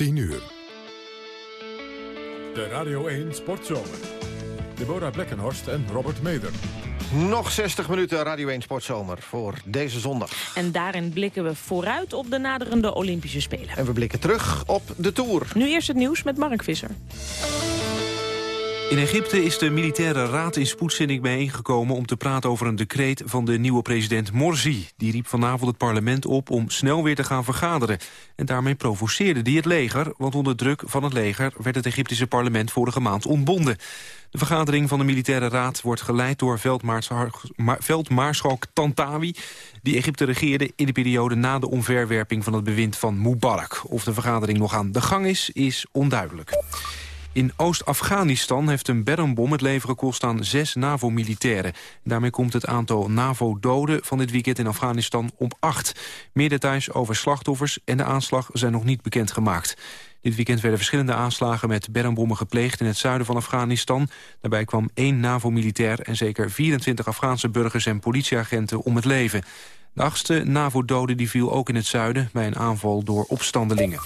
10 uur. De Radio 1 Sportzomer. Deborah Blekkenhorst en Robert Meder. Nog 60 minuten Radio 1 Sportzomer voor deze zondag. En daarin blikken we vooruit op de naderende Olympische Spelen. En we blikken terug op de Tour. Nu eerst het nieuws met Mark Visser. In Egypte is de militaire raad in spoedzending bijeengekomen... om te praten over een decreet van de nieuwe president Morsi. Die riep vanavond het parlement op om snel weer te gaan vergaderen. En daarmee provoceerde hij het leger... want onder druk van het leger werd het Egyptische parlement vorige maand ontbonden. De vergadering van de militaire raad wordt geleid door veldmaarschalk Tantawi... die Egypte regeerde in de periode na de omverwerping van het bewind van Mubarak. Of de vergadering nog aan de gang is, is onduidelijk. In Oost-Afghanistan heeft een bermbom het leven gekost aan zes NAVO-militairen. Daarmee komt het aantal NAVO-doden van dit weekend in Afghanistan op acht. Meer details over slachtoffers en de aanslag zijn nog niet bekendgemaakt. Dit weekend werden verschillende aanslagen met bermbommen gepleegd in het zuiden van Afghanistan. Daarbij kwam één NAVO-militair en zeker 24 Afghaanse burgers en politieagenten om het leven. De achtste NAVO-dode viel ook in het zuiden bij een aanval door opstandelingen.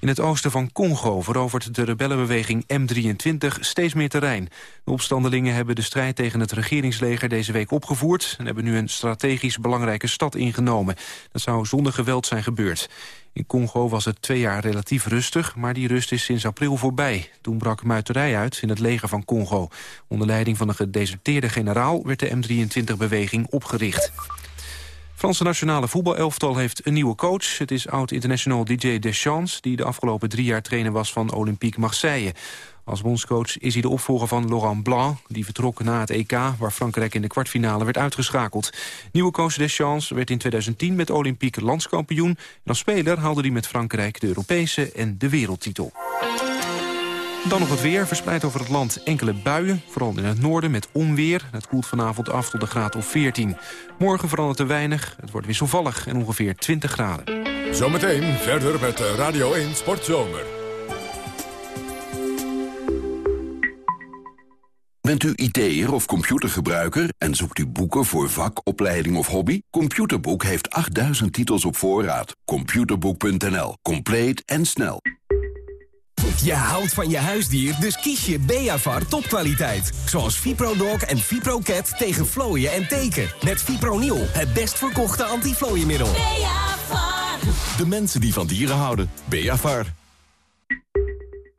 In het oosten van Congo verovert de rebellenbeweging M23 steeds meer terrein. De opstandelingen hebben de strijd tegen het regeringsleger deze week opgevoerd... en hebben nu een strategisch belangrijke stad ingenomen. Dat zou zonder geweld zijn gebeurd. In Congo was het twee jaar relatief rustig, maar die rust is sinds april voorbij. Toen brak muiterij uit in het leger van Congo. Onder leiding van een gedeserteerde generaal werd de M23-beweging opgericht. Franse nationale voetbalelftal heeft een nieuwe coach. Het is oud-international DJ Deschamps... die de afgelopen drie jaar trainer was van Olympique Marseille. Als bondscoach is hij de opvolger van Laurent Blanc... die vertrok na het EK, waar Frankrijk in de kwartfinale werd uitgeschakeld. Nieuwe coach Deschamps werd in 2010 met Olympique landskampioen... en als speler haalde hij met Frankrijk de Europese en de wereldtitel. Dan nog het weer, verspreid over het land enkele buien. Vooral in het noorden met onweer. Het koelt vanavond af tot de graad of 14. Morgen verandert er weinig. Het wordt wisselvallig en ongeveer 20 graden. Zometeen verder met Radio 1 Sportzomer. Bent u IT'er of computergebruiker en zoekt u boeken voor vak, opleiding of hobby? Computerboek heeft 8000 titels op voorraad. Computerboek.nl. Compleet en snel. Je houdt van je huisdier, dus kies je Beavar topkwaliteit. Zoals ViproDog en ViproCat tegen vlooien en teken. Met Fipronil, het best verkochte antiflooienmiddel. Beavar. De mensen die van dieren houden. Beavar.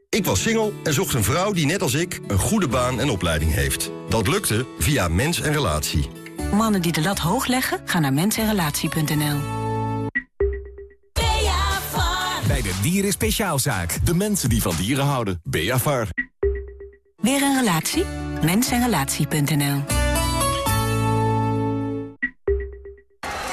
Ik was single en zocht een vrouw die net als ik een goede baan en opleiding heeft. Dat lukte via Mens en Relatie. Mannen die de lat hoog leggen, gaan naar mensenrelatie.nl. Dieren Speciaalzaak. De mensen die van dieren houden. Beavar. Weer een relatie? Mensenrelatie.nl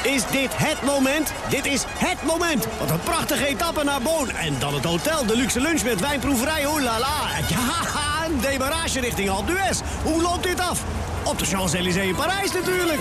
Is dit het moment? Dit is het moment! Wat een prachtige etappe naar Boon. En dan het hotel, de luxe lunch met wijnproeverij, oh la la. Ja, een demarage richting Alpe d'Huez. Hoe loopt dit af? Op de Champs-Élysées in Parijs natuurlijk.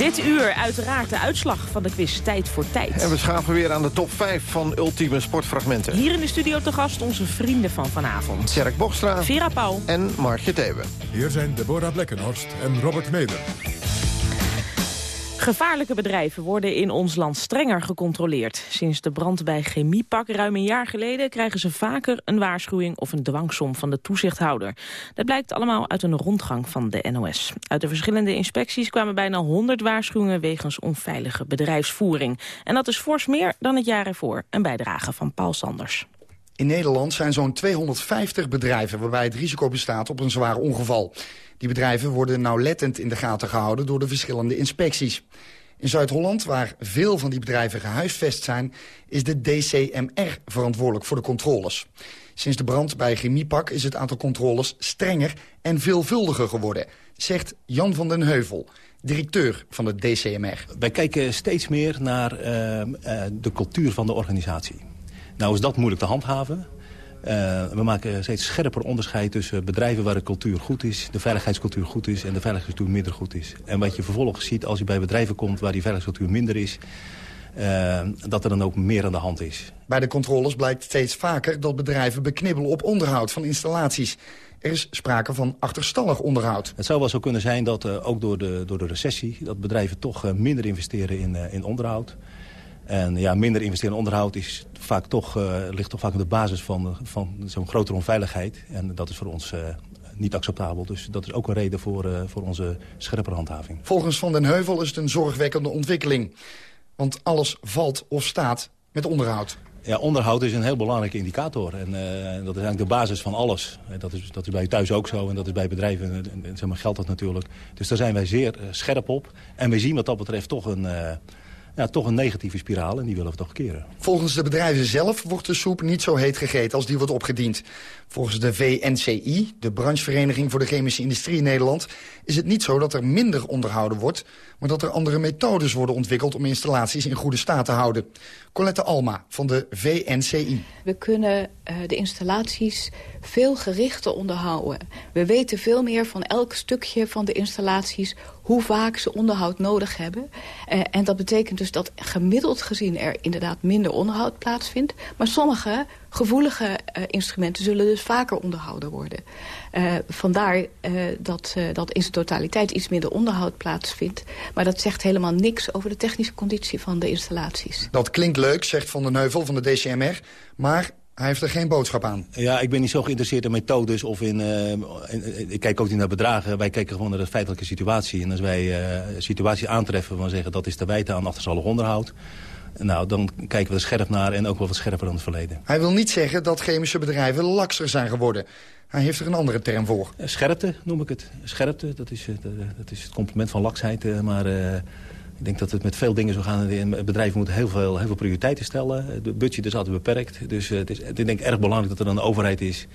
Dit uur uiteraard de uitslag van de quiz Tijd voor Tijd. En we schaven weer aan de top 5 van ultieme sportfragmenten. Hier in de studio te gast onze vrienden van vanavond. Tjerk Bochstra. Vera Pauw. En Margje Thewe. Hier zijn Deborah Blekkenhorst en Robert Meder. Gevaarlijke bedrijven worden in ons land strenger gecontroleerd. Sinds de brand bij Chemiepak ruim een jaar geleden... krijgen ze vaker een waarschuwing of een dwangsom van de toezichthouder. Dat blijkt allemaal uit een rondgang van de NOS. Uit de verschillende inspecties kwamen bijna 100 waarschuwingen... wegens onveilige bedrijfsvoering. En dat is fors meer dan het jaar ervoor. Een bijdrage van Paul Sanders. In Nederland zijn zo'n 250 bedrijven waarbij het risico bestaat op een zwaar ongeval. Die bedrijven worden nauwlettend in de gaten gehouden door de verschillende inspecties. In Zuid-Holland, waar veel van die bedrijven gehuisvest zijn... is de DCMR verantwoordelijk voor de controles. Sinds de brand bij Chemiepak is het aantal controles strenger en veelvuldiger geworden... zegt Jan van den Heuvel, directeur van de DCMR. Wij kijken steeds meer naar uh, uh, de cultuur van de organisatie. Nou is dat moeilijk te handhaven. we maken steeds scherper onderscheid tussen bedrijven waar de cultuur goed is... de veiligheidscultuur goed is en de veiligheidscultuur minder goed is. En wat je vervolgens ziet als je bij bedrijven komt waar die veiligheidscultuur minder is... Uh, dat er dan ook meer aan de hand is. Bij de controles blijkt steeds vaker dat bedrijven beknibbelen op onderhoud van installaties. Er is sprake van achterstallig onderhoud. Het zou wel zo kunnen zijn dat uh, ook door de, door de recessie... dat bedrijven toch minder investeren in, in onderhoud. En ja, minder investeren in onderhoud is vaak toch, ligt toch vaak op de basis van, van zo'n grotere onveiligheid. En dat is voor ons niet acceptabel. Dus dat is ook een reden voor, voor onze scherpere handhaving. Volgens Van den Heuvel is het een zorgwekkende ontwikkeling. Want alles valt of staat met onderhoud. Ja, onderhoud is een heel belangrijke indicator. En uh, dat is eigenlijk de basis van alles. Dat is, dat is bij thuis ook zo en dat is bij bedrijven. En, en zeg maar, geldt dat natuurlijk. Dus daar zijn wij zeer uh, scherp op. En we zien wat dat betreft toch een... Uh, ja, toch een negatieve spiraal en die willen we toch keren. Volgens de bedrijven zelf wordt de soep niet zo heet gegeten als die wordt opgediend. Volgens de VNCI, de branchevereniging voor de chemische industrie in Nederland... is het niet zo dat er minder onderhouden wordt... maar dat er andere methodes worden ontwikkeld om installaties in goede staat te houden. Colette Alma van de VNCI. We kunnen uh, de installaties veel gerichter onderhouden. We weten veel meer van elk stukje van de installaties... hoe vaak ze onderhoud nodig hebben. Uh, en dat betekent dus dat gemiddeld gezien er inderdaad minder onderhoud plaatsvindt. Maar sommige gevoelige uh, instrumenten zullen dus vaker onderhouden worden. Uh, vandaar dat, dat in zijn totaliteit iets minder onderhoud plaatsvindt. Maar dat zegt helemaal niks over de technische conditie van de installaties. Dat klinkt leuk, zegt Van den Heuvel van de DCMR. Maar hij heeft er geen boodschap aan. Ja, ik ben niet zo geïnteresseerd in methodes of in... Uh, in ik kijk ook niet naar bedragen. Wij kijken gewoon naar de feitelijke situatie. En als wij uh, een situatie aantreffen van zeggen... dat is te wijten aan achterstallig onderhoud... Nou, dan kijken we er scherp naar en ook wel wat scherper dan het verleden. Hij wil niet zeggen dat chemische bedrijven lakser zijn geworden. Hij heeft er een andere term voor. Scherpte noem ik het. Scherpte, dat is, dat is het compliment van laksheid. Maar uh, ik denk dat het met veel dingen zo gaan. Bedrijven moeten heel veel, heel veel prioriteiten stellen. De budget is altijd beperkt. Dus het is ik denk erg belangrijk dat er een overheid is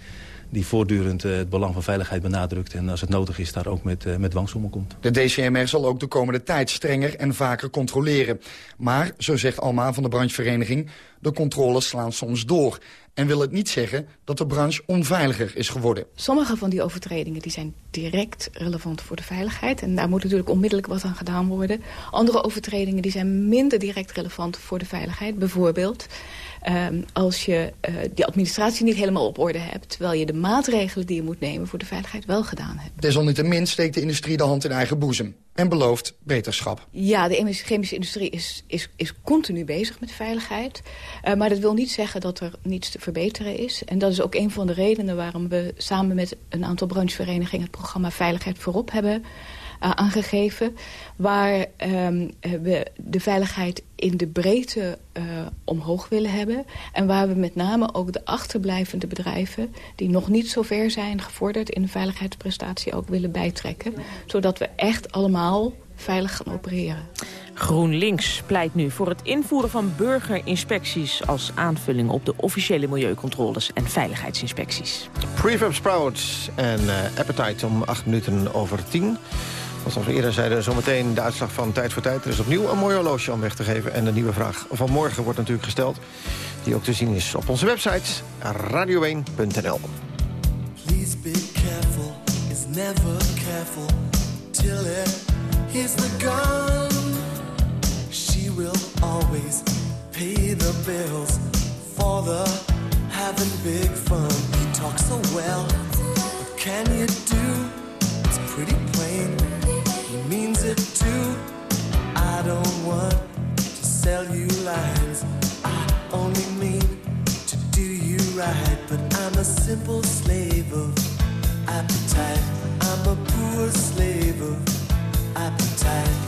die voortdurend uh, het belang van veiligheid benadrukt... en als het nodig is, daar ook met, uh, met dwangsommen komt. De DCMR zal ook de komende tijd strenger en vaker controleren. Maar, zo zegt Alma van de branchevereniging... de controles slaan soms door. En wil het niet zeggen dat de branche onveiliger is geworden. Sommige van die overtredingen die zijn direct relevant voor de veiligheid. En daar moet natuurlijk onmiddellijk wat aan gedaan worden. Andere overtredingen die zijn minder direct relevant voor de veiligheid. Bijvoorbeeld Um, als je uh, die administratie niet helemaal op orde hebt... terwijl je de maatregelen die je moet nemen voor de veiligheid wel gedaan hebt. Desalniettemin steekt de industrie de hand in eigen boezem en belooft beterschap. Ja, de chemische industrie is, is, is continu bezig met veiligheid. Uh, maar dat wil niet zeggen dat er niets te verbeteren is. En dat is ook een van de redenen waarom we samen met een aantal brancheverenigingen... het programma Veiligheid Voorop hebben aangegeven. Waar um, we de veiligheid in de breedte uh, omhoog willen hebben. En waar we met name ook de achterblijvende bedrijven... die nog niet zo ver zijn gevorderd in de veiligheidsprestatie ook willen bijtrekken. Zodat we echt allemaal veilig gaan opereren. GroenLinks pleit nu voor het invoeren van burgerinspecties... als aanvulling op de officiële milieucontroles en veiligheidsinspecties. Prefab Sprouts en uh, Appetite om acht minuten over tien. Zoals we eerder zeiden, zometeen de uitslag van Tijd voor Tijd. Er is opnieuw een mooi horloge om weg te geven. En de nieuwe vraag van morgen wordt natuurlijk gesteld. Die ook te zien is op onze website radio1.nl. Please be careful, is never careful. Till it is the gun. She will always pay the bills for the having big fun. He talks so well, what can you do? It's pretty plain. I don't want to sell you lines. I only mean to do you right. But I'm a simple slave of appetite. I'm a poor slave of appetite.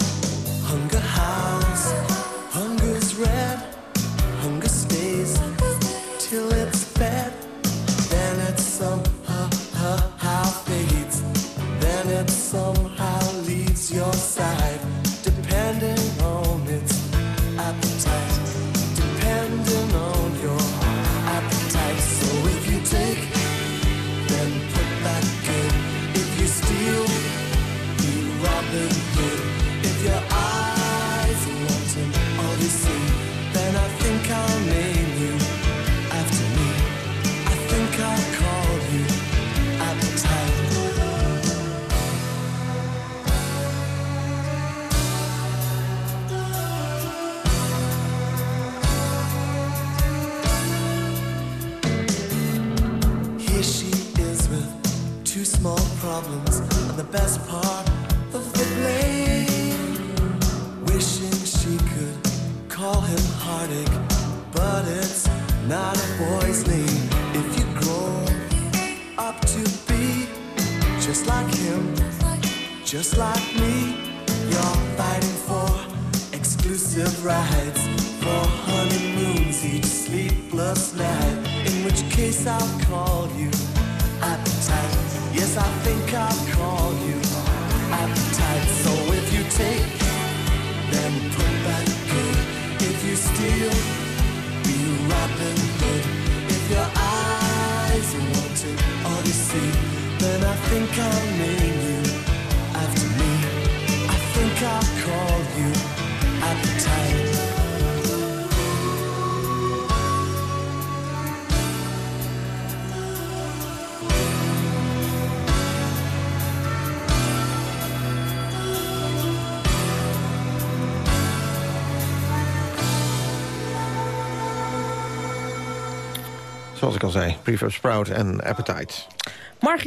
Zoals ik al zei, Prefab Sprout en Appetite.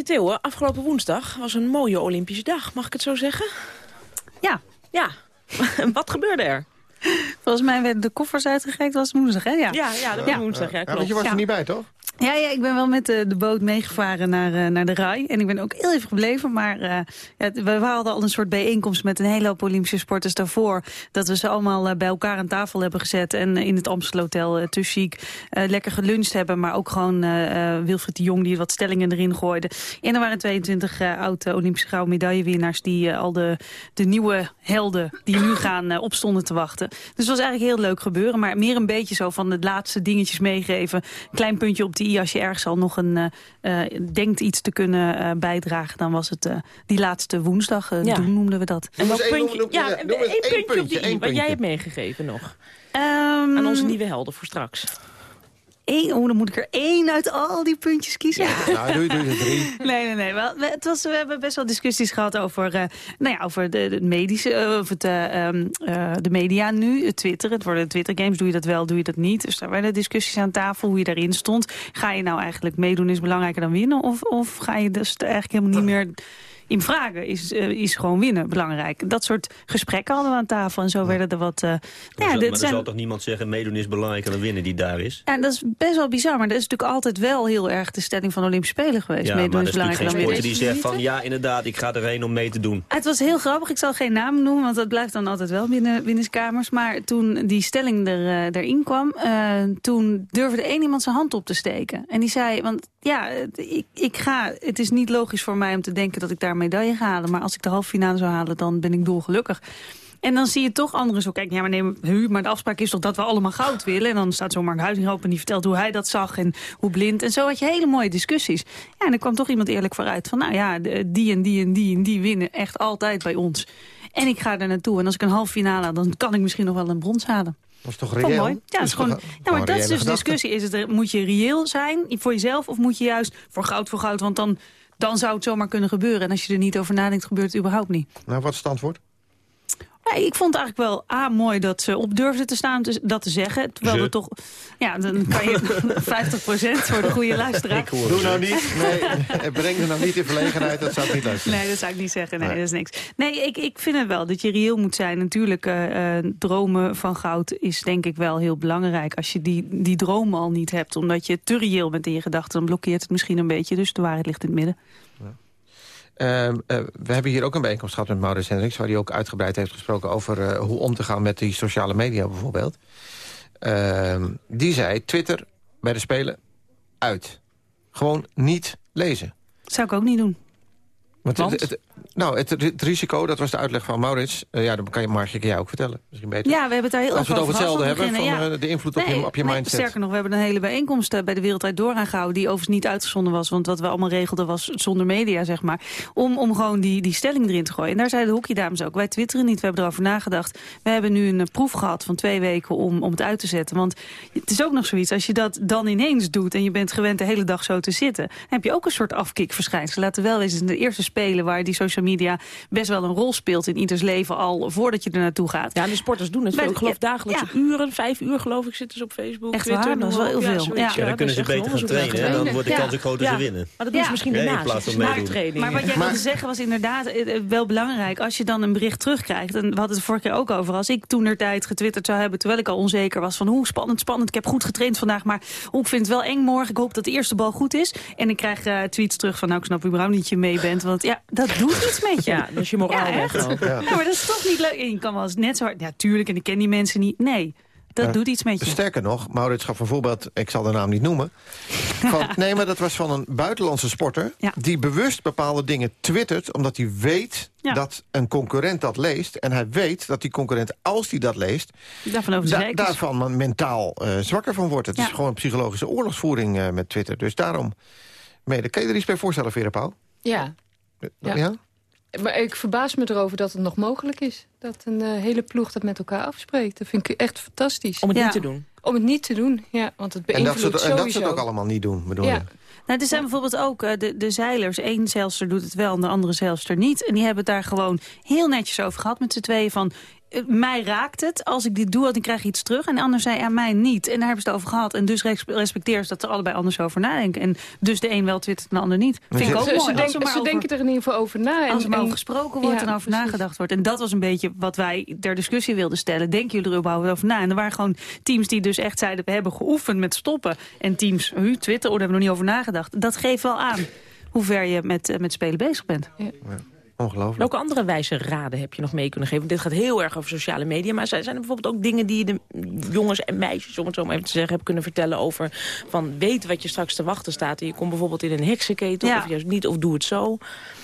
Theeuwen, afgelopen woensdag was een mooie Olympische dag. Mag ik het zo zeggen? Ja. Ja. Wat gebeurde er? Volgens mij werden de koffers uitgereikt, was woensdag, hè? Ja, Ja, ja, dat was woensdag. Ja, Ja, klopt. want je was Ja. er niet bij, toch? Ja, ja, ik ben wel met de, de boot meegevaren naar, eh, naar de RAI. En ik ben ook heel even gebleven. Maar eh, ja, we hadden al een soort bijeenkomst met een hele hoop Olympische sporters daarvoor. Dat we ze allemaal eh, bij elkaar aan tafel hebben gezet. En in het Amstel Hotel eh, te chic lekker geluncht hebben. Maar ook gewoon Wilfried de Jong die wat stellingen erin gooide. En er waren 22 eh oude Olympische gouden medaillewinnaars... die al de, de nieuwe helden die nu gaan opstonden te wachten. Dus het was eigenlijk heel leuk gebeuren. Maar meer een beetje zo van de laatste dingetjes meegeven. Klein puntje op de als je ergens al nog een eh, eh, denkt iets te kunnen eh, bijdragen. Dan was het eh, die laatste woensdag. eh, Ja. Toen noemden we dat. En één puntje, noem- ja, noem- één noem eens één puntje, op puntje, die i, wat jij hebt meegegeven nog. Ehm, Aan onze nieuwe helden voor straks. Één, oh, dan moet ik er één uit al die puntjes kiezen. Nou, doe doe drie. Nee, nee, nee. Wel, we- het was, we hebben best wel discussies gehad over, eh, nou ja, over de, de medische, het, eh, de media nu, het Twitter. Het worden Twitter games. Doe je dat wel, doe je dat niet? Dus daar werden discussies aan tafel, hoe je daarin stond. Ga je nou eigenlijk meedoen is belangrijker dan winnen? Of, of ga je dus eigenlijk helemaal niet meer in vragen? Is, eh, is gewoon winnen belangrijk? Dat soort gesprekken hadden we aan tafel. En zo werden er wat... eh, Maar, nou ja, zijn- er zal toch niemand zeggen... meedoen is belangrijker dan winnen die daar is? ja, dat is best wel bizar, maar dat is natuurlijk altijd wel heel erg de stelling van de Olympische Spelen geweest. Ja, Meedoen maar is belangrijker geen dan winnen. die zegt van... ja, inderdaad, ik ga erheen om mee te doen. Het was heel grappig. Ik zal geen naam noemen, want dat blijft dan altijd wel binnen binnenskamers. Maar toen die stelling er, eh, erin kwam, toen durfde één iemand zijn hand op te steken. En die zei, want ja, ik, ik ga, het is niet logisch voor mij om te denken dat ik daar medaille ga halen. Maar als ik de halve finale zou halen, dan ben ik dolgelukkig. En dan zie je toch anderen zo kijken. Ja, maar, nee, hu, maar de afspraak is toch dat we allemaal goud willen. En dan staat zo Mark Huizing op en die vertelt hoe hij dat zag en hoe blind. En zo had je hele mooie discussies. Ja, en er kwam toch iemand eerlijk vooruit van... nou ja, die en die en die en die winnen echt altijd bij ons. En ik ga er naartoe. En als ik een halve finale haal, dan kan ik misschien nog wel een brons halen. Dat is toch reëel? mooi. Ja, dat is gewoon, ja, maar dat is dus de discussie. Is het, moet je reëel zijn voor jezelf of moet je juist voor goud voor goud? Want dan, dan zou het zomaar kunnen gebeuren. En als je er niet over nadenkt, gebeurt het überhaupt niet. Nou, wat is het antwoord? Ja, ik vond het eigenlijk wel A, mooi dat ze op durfden te staan, dus dat te zeggen. Terwijl Ze. er toch, ja, dan kan je 50% voor de goede luisteraar. Doe nou niet. Nee, breng er nou niet in verlegenheid. Dat zou ik niet leuk vinden. Nee, dat zou ik niet zeggen. Nee, Nee. dat is niks. Nee, ik, ik vind het wel dat je reëel moet zijn. Natuurlijk, eh, eh, dromen van goud is denk ik wel heel belangrijk. Als je die, die dromen al niet hebt, omdat je te reëel bent in je gedachten... dan blokkeert het misschien een beetje. Dus de waarheid ligt in het midden. Ehm, eh, we hebben hier ook een bijeenkomst gehad met Maurits Hendricks... waar hij ook uitgebreid heeft gesproken over eh, hoe om te gaan met die sociale media bijvoorbeeld. Ehm, die zei, Twitter bij de Spelen, uit. Gewoon niet lezen. Dat zou ik ook niet doen. Want Want? Het, het- nou, het, het risico, dat was de uitleg van Maurits... eh, ja, dat kan je Margje jij ook vertellen. Misschien beter. Ja, we hebben het daar heel Als we het over hetzelfde hebben, van eh, de invloed op, je, op je nee, mindset. Sterker nog, we hebben een hele bijeenkomst eh, bij de Wereldrijd Door aangehouden... die overigens niet uitgezonden was, want wat we allemaal regelden was zonder media, zeg maar. Om, om gewoon die, die stelling erin te gooien. En daar zeiden de hockeydames ook, wij twitteren niet, we hebben erover nagedacht. We hebben nu een proef gehad van twee weken om, om het uit te zetten. Want het is ook nog zoiets, als je dat dan ineens doet... en je bent gewend de hele dag zo te zitten... dan heb je ook een soort afkikverschijnsel. Laten we wel eens in de eerste spelen waar die social media best wel een rol speelt... in ieders leven al voordat je er naartoe gaat. Ja, de sporters doen het de- Ik geloof ja, dagelijks ja. uren, vijf uur geloof ik, zitten ze op Facebook, Echt Twitter. waar? Dat is wel heel veel. Ja. Ja, dan kunnen ze beter gaan trainen. En dan wordt de kans ook groter ze winnen. Maar dat doen ze Ja. misschien Ja, in daarnaast. plaats van na meedoen. de training. Maar wat jij wilde zeggen was inderdaad eh, eh, wel belangrijk. Als je dan een bericht terugkrijgt, en we hadden het de vorige keer ook over... als ik toen tijd getwitterd zou hebben, terwijl ik al onzeker was... van hoe spannend, spannend, ik heb goed getraind vandaag... maar hoe ik vind het wel eng morgen, ik hoop dat de eerste bal goed is. En ik krijg eh, tweets terug van, nou, ik snap überhaupt niet dat je mee bent. Want ja, dat doet iets met je. Ja, dus je moraal ja, weg ook. Ja. maar dat is toch niet leuk. En je kan wel eens net zo hard... Ja, tuurlijk, en ik ken die mensen niet. Nee, dat Ja. doet iets met je. Sterker nog, Maurits gaf een voorbeeld, ik zal de naam niet noemen. Van, nee, maar dat was van een buitenlandse sporter... die bewust bepaalde dingen twittert... omdat hij weet Ja. dat een concurrent dat leest. En hij weet dat die concurrent, als hij dat leest... Daarvan over da- daarvan men- mentaal eh, zwakker van wordt. Het Ja. is gewoon psychologische oorlogsvoering eh, met Twitter. Dus daarom... Mede. Kan je er iets bij voorstellen, Vera Pauw? Ja. Ja. Ja. Maar ik verbaas me erover dat het nog mogelijk is. Dat een eh, hele ploeg dat met elkaar afspreekt. Dat vind ik echt fantastisch. Om het niet te doen. Om het niet te doen, ja. Want het En dat, ze, beïnvloedt het- en dat sowieso. ze het ook allemaal niet doen, bedoel Ja. je? Nou, er zijn bijvoorbeeld ook eh, de, de zeilers. Eén zeilster doet het wel en de andere zeilster niet. En die hebben het daar gewoon heel netjes over gehad met z'n tweeën van... eh, mij raakt het, als ik dit doe, dan krijg je iets terug. En de ander zei, ja, mij niet. En daar hebben ze het over gehad. En dus res- respecteer ze dat er allebei anders over nadenken. En dus de een wel twittert en de ander niet. Vind ik ook ze, mooi. ze, als denken- er maar ze over- denken er in ieder geval over na. En, als er maar over gesproken wordt Ja, en over precies. nagedacht wordt. En dat was een beetje wat wij ter discussie wilden stellen. Denken jullie er überhaupt over na? En er waren gewoon teams die dus echt zeiden... we hebben geoefend met stoppen. En teams, u, Twitter, oh, daar hebben we nog niet over nagedacht. Dat geeft wel aan hoe ver je met, eh, met spelen bezig bent. Ongelooflijk. Welke andere wijze raden heb je nog mee kunnen geven? Want dit gaat heel erg over sociale media. Maar zijn zijn er bijvoorbeeld ook dingen die je de jongens en meisjes... om het zo maar even te zeggen, hebt kunnen vertellen over... van weet wat je straks te wachten staat. En je komt bijvoorbeeld in een heksenketel Ja. of juist niet. Of doe het zo.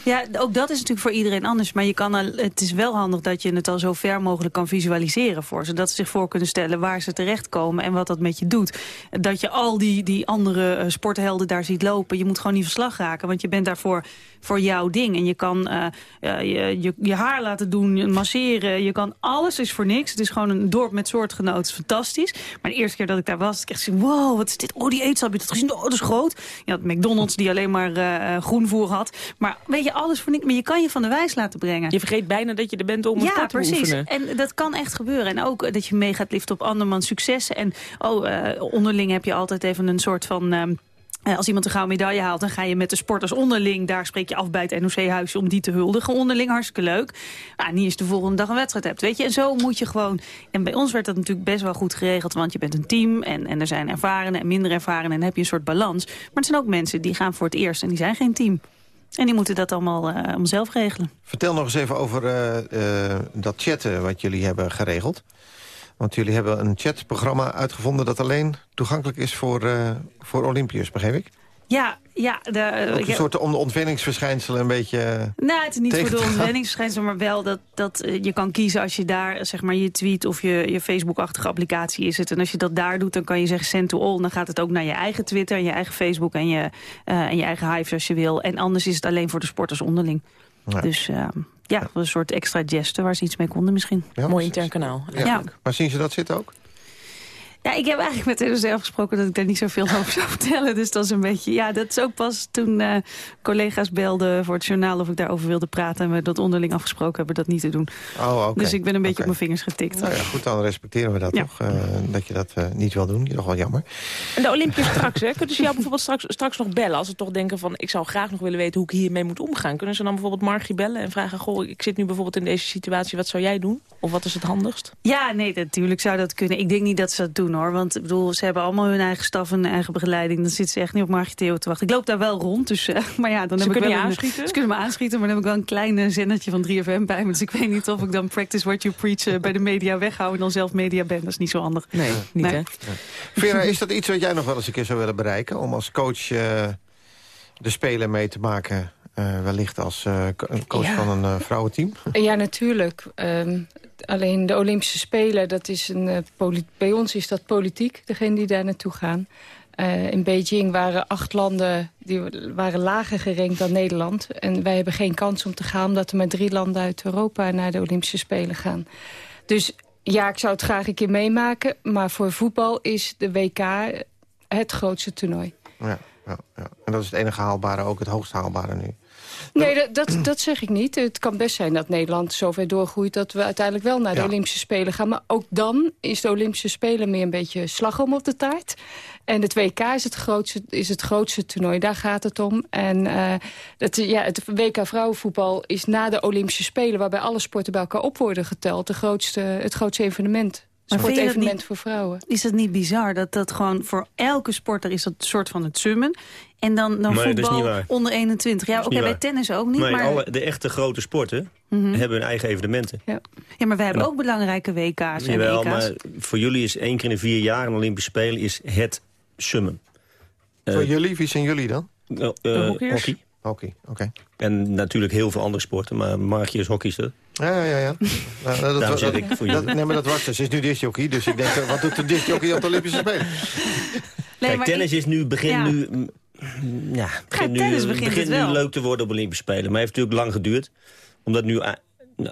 Ja, ook dat is natuurlijk voor iedereen anders. Maar je kan al, het is wel handig dat je het al zo ver mogelijk kan visualiseren voor ze. Dat ze zich voor kunnen stellen waar ze terechtkomen en wat dat met je doet. Dat je al die, die andere eh, sporthelden daar ziet lopen. Je moet gewoon niet verslag raken, want je bent daarvoor voor jouw ding. En je kan eh, je, je, je haar laten doen, masseren. Je kan alles is voor niks. Het is gewoon een dorp met soortgenoten. Het is fantastisch. Maar de eerste keer dat ik daar was, ik echt zo, wow, wat is dit? Oh, die eetzaal, heb je dat gezien? Oh, dat is groot. Je had McDonald's die alleen maar eh, eh, groenvoer had. Maar weet je, alles voor niks. Maar je kan je van de wijs laten brengen. Je vergeet bijna dat je er bent om een ja, te precies. oefenen. En dat kan echt gebeuren. En ook dat je mee gaat liften op andermans successen. En oh, eh, onderling heb je altijd even een soort van... eh, als iemand een gouden medaille haalt, dan ga je met de sporters onderling. Daar spreek je af bij het NOC-huisje om die te huldigen onderling. Hartstikke leuk. Nou, niet eens de volgende dag een wedstrijd hebt. Weet je? En zo moet je gewoon... En bij ons werd dat natuurlijk best wel goed geregeld. Want je bent een team en, en er zijn ervarenen en minder ervaren. En heb je een soort balans. Maar er zijn ook mensen die gaan voor het eerst en die zijn geen team. En die moeten dat allemaal eh om zelf regelen. Vertel nog eens even over eh, dat chatten wat jullie hebben geregeld. Want jullie hebben een chatprogramma uitgevonden... dat alleen toegankelijk is voor, eh voor Olympiërs, begreep ik? Ja, ja. De, Ook een soort om de ontwenningsverschijnselen een beetje... eh, Nou, het is niet voor de te gaan. ontwenningsverschijnsel, maar wel dat, dat eh, je kan kiezen als je daar zeg maar je tweet of je, je Facebook-achtige applicatie is het. En als je dat daar doet, dan kan je zeggen send to all. Dan gaat het ook naar je eigen Twitter en je eigen Facebook en je, eh, en je eigen Hives als je wil. En anders is het alleen voor de sporters onderling. Ja. Dus eh, ja, een soort extra geste waar ze iets mee konden misschien. Mooi intern kanaal. Ja. Maar zien ze dat zitten ook? Ja, ik heb eigenlijk met NOC afgesproken dat ik daar niet zoveel over zou vertellen. Dus dat is een beetje... Ja, dat is ook pas toen eh, collega's belden voor het journaal... of ik daarover wilde praten. En we dat onderling afgesproken hebben dat niet te doen. Oh, oké. Dus ik ben een beetje op mijn vingers getikt. Nou ja, goed, dan respecteren we dat Ja. toch. eh, dat je dat eh, niet wil doen. Toch wel jammer. En de Olympiërs straks, hè? Kunnen ze jou bijvoorbeeld straks, straks nog bellen... als ze toch denken van, ik zou graag nog willen weten hoe ik hiermee moet omgaan? Kunnen ze dan bijvoorbeeld Margie bellen en vragen... goh, ik zit nu bijvoorbeeld in deze situatie, wat zou jij doen? Of wat is het handigst? Ja, nee, natuurlijk zou dat kunnen. Ik denk niet dat ze dat doen, hoor. Want ik bedoel, ze hebben allemaal hun eigen staf en eigen begeleiding. Dan zitten ze echt niet op Margit Theo te wachten. Ik loop daar wel rond, dus... eh, maar ja, dan Ze heb ik kunnen wel je een, aanschieten? Ze kunnen me aanschieten, maar dan heb ik wel een klein eh, zennetje van 3FM bij me. Dus ik weet niet of ik dan practice what you preach eh, bij de media weghoud... en dan zelf media ben. Dat is niet zo handig. Nee, niet hè? Vera, is dat iets wat jij nog wel eens een keer zou willen bereiken? Om als coach eh, de speler mee te maken... eh, wellicht als een coach Ja. van een eh, vrouwenteam? Ja, natuurlijk. Ehm, alleen de Olympische Spelen, dat is een, bij ons is dat politiek, degene die daar naartoe gaan. In Beijing waren acht landen die waren lager gerankt dan Nederland. En wij hebben geen kans om te gaan... omdat er maar drie landen uit Europa naar de Olympische Spelen gaan. Dus ja, ik zou het graag een keer meemaken. Maar voor voetbal is de WK het grootste toernooi. Ja, ja, ja. En dat is het enige haalbare, ook het hoogst haalbare nu. Nee, dat, dat, dat zeg ik niet. Het kan best zijn dat Nederland zover doorgroeit... dat we uiteindelijk wel naar de Ja. Olympische Spelen gaan. Maar ook dan is de Olympische Spelen meer een beetje slagroom op de taart. En het WK is het grootste, is het grootste toernooi. Daar gaat het om. En eh, het, ja, het WK vrouwenvoetbal is na de Olympische Spelen... waarbij alle sporten bij elkaar op worden geteld... De grootste, het grootste evenement Maar dat sportevenement niet- voor vrouwen. Is dat niet bizar? Dat dat gewoon voor elke sporter is dat een soort van het summen. En dan, dan Maar dat is voetbal niet waar. onder 21. Ja, oké, niet bij tennis ook niet. Nee, maar, alle, de echte grote sporten Mhm. hebben hun eigen evenementen. ja. ja, maar wij hebben Ja. ook belangrijke WK's en Jawel, EK's. maar voor jullie is één keer in de vier jaar een Olympische Spelen is het summum. Eh, Voor jullie, wie zijn jullie dan? eh, eh, hockey. Hockey, oké. En natuurlijk heel veel andere sporten, maar Margje is hockeyster. Ja, ja, ja. Nou, dat, Daarom zeg dat- ik voor dat- jullie. nee, maar dat was ze. Ze is nu discjockey, dus ik denk, wat doet de discjockey op de Olympische Spelen? Kijk, maar tennis ik- is nu, begin Ja. nu, ja, begint nu, tennis begint begint het nu leuk te worden op Olympische Spelen. Maar heeft natuurlijk lang geduurd. Omdat nu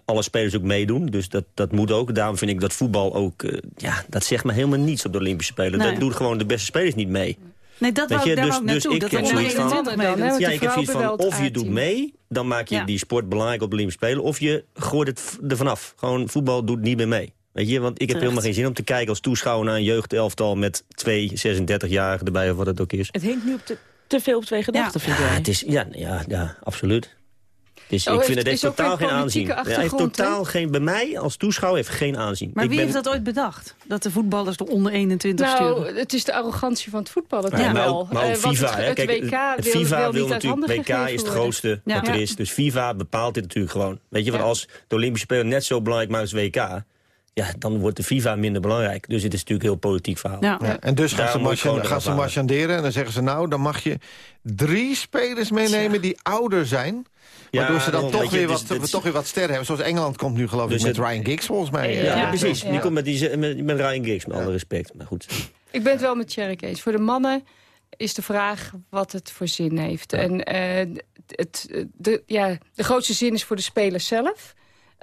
alle spelers ook meedoen. Dus dat, dat moet ook. Daarom vind ik dat voetbal ook... eh, ja, dat zegt me helemaal niets op de Olympische Spelen. Nee. Dat doen gewoon de beste spelers niet mee. Nee, dat Weet wou, je, daar dus- dus naartoe. ik dat heb zoiets van- 21 Dan, hè, meedoen. want Ja, de ik heb zoiets van, of je doet mee, dan maak je Ja. die sport belangrijk op de Olympische Spelen. Of je gooit het er vanaf. Gewoon voetbal doet niet meer mee. Weet je, want ik heb Terecht. helemaal geen zin om te kijken als toeschouwer naar een jeugdelftal met twee 36-jarigen erbij of wat het ook is. Het hinkt nu op te, te veel op twee gedachten, vind Ja, jij? het is, ja, ja, ja absoluut. Dus Oh, ik vind het heeft totaal een geen aanzien. Ja, heeft totaal geen, bij mij als toeschouwer heeft geen aanzien. Maar Ik wie ben- heeft dat ooit bedacht? Dat de voetballers de onder 21 Nou, sturen? het is de arrogantie van het voetbal, dat Ja, ik maar ook, maar ook Eh, FIFA. het, hè. het Kijk, WK het wil, FIFA wil wil niet uit handen natuurlijk, WK is het worden. grootste Ja. wat er Ja. is. Dus FIFA bepaalt dit natuurlijk gewoon. Weet je, want Ja. als de Olympische Spelen net zo belangrijk maken als WK... Ja, dan wordt de FIFA minder belangrijk. Dus het is natuurlijk een heel politiek verhaal. Ja. Ja, en dus gaan Daarom ze, gaan ze marchanderen en dan zeggen ze... nou, dan mag je drie spelers meenemen die ouder zijn... Waardoor ze dan toch je, weer, dus wat, toch weer wat sterren hebben. Zoals Engeland komt nu geloof ik Dus met het- Ryan Giggs volgens mij. Ja, Ja, precies. ja. Die komt met, die, met, met Ryan Giggs, met alle respect. Maar goed. Ik ben het wel met Tjerk eens. Voor de mannen is de vraag wat het voor zin heeft. En eh, het, de, ja, de grootste zin is voor de spelers zelf.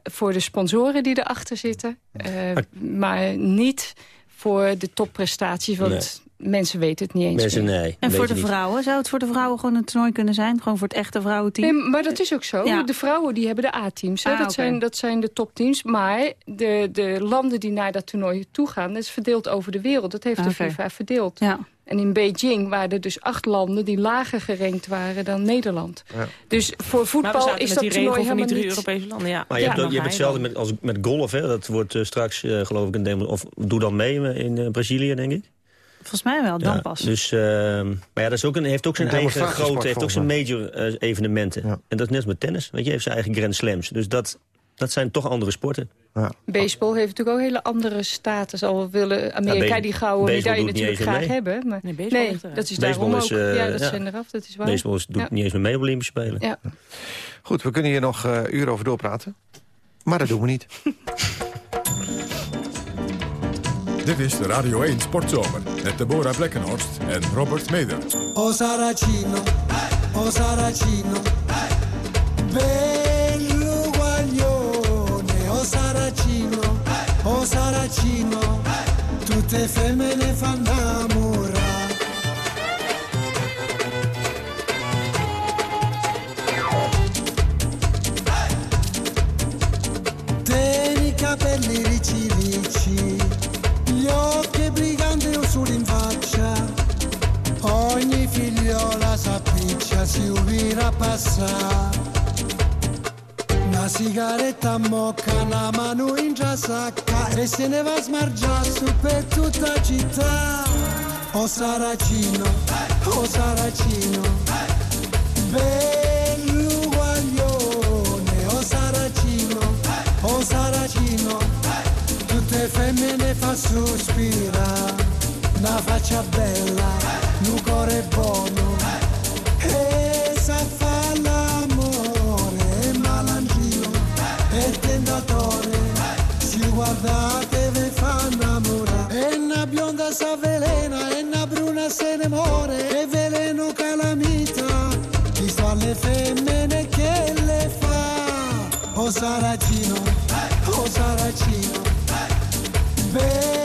Voor de sponsoren die erachter zitten. eh, maar niet voor de topprestaties. Want mensen weten het niet eens Mensen, meer. nee. En voor de niet. vrouwen? Zou het voor de vrouwen gewoon een toernooi kunnen zijn? Gewoon voor het echte vrouwenteam? Nee, maar dat is ook zo. Ja. De vrouwen die hebben de A-teams. hè. Ah, dat, zijn, dat zijn de topteams. Maar de, de landen die naar dat toernooi toe gaan... dat is verdeeld over de wereld. Dat heeft de Oké. FIFA verdeeld. Ja. En in Beijing waren er dus acht landen die lager gerankt waren dan Nederland. Ja. Dus voor Maar we voetbal is dat toernooi regel van die drie niet... Europese landen. Ja. Maar je Ja, hebt, je hebt hetzelfde met, als, met golf. Hè. Dat wordt eh, straks, eh, geloof ik, een demo. Of doe dan mee in eh, Brazilië, denk ik. Volgens mij wel, dan Ja, pas. Dus, ehm, maar ja, dat is ook een, heeft ook zijn Een eigen grote, heeft ook zijn major evenementen. Ja. En dat is net als met tennis. Weet je, heeft zijn eigen Grand Slams. Dus dat, dat zijn toch andere sporten. Baseball heeft natuurlijk ook een hele andere status. Al willen Amerika baseball- die gouden medaille natuurlijk graag mee. hebben. Maar Nee, dat is Baseball daarom is, ook. eh, ja, dat ja. zijn eraf, dat is waar. Baseball is- doet Ja. niet eens meer mee op Olympische Spelen. Ja. Goed, we kunnen hier nog eh, uren over doorpraten. Maar dat doen we niet. Dit is de Radio 1 Sportzomer met Deborah Blekkenhorst en Robert Meder. O Saracino, o Saracino, bello Saracino, o Saracino, tutte femmine fanno innamorare. Tieni i capelli ricci ricci, gli occhi briganti solo in faccia. Ogni figliola s'appiccia, si ubira passare. Una sigaretta a mocca, una mano in già sacca e se ne va a smargiare su per tutta città. O Saracino, o Saracino, bello guaglione, o Saracino, o Saracino, tutte femmine fa sospirare, una faccia bella, un cuore buono, guardate ve fa innamorare, e una bionda s'avvelena, e una bruna se ne muore, e veleno calamita, chi sto alle femmine che le fa, o Saracino, o Saracino, bello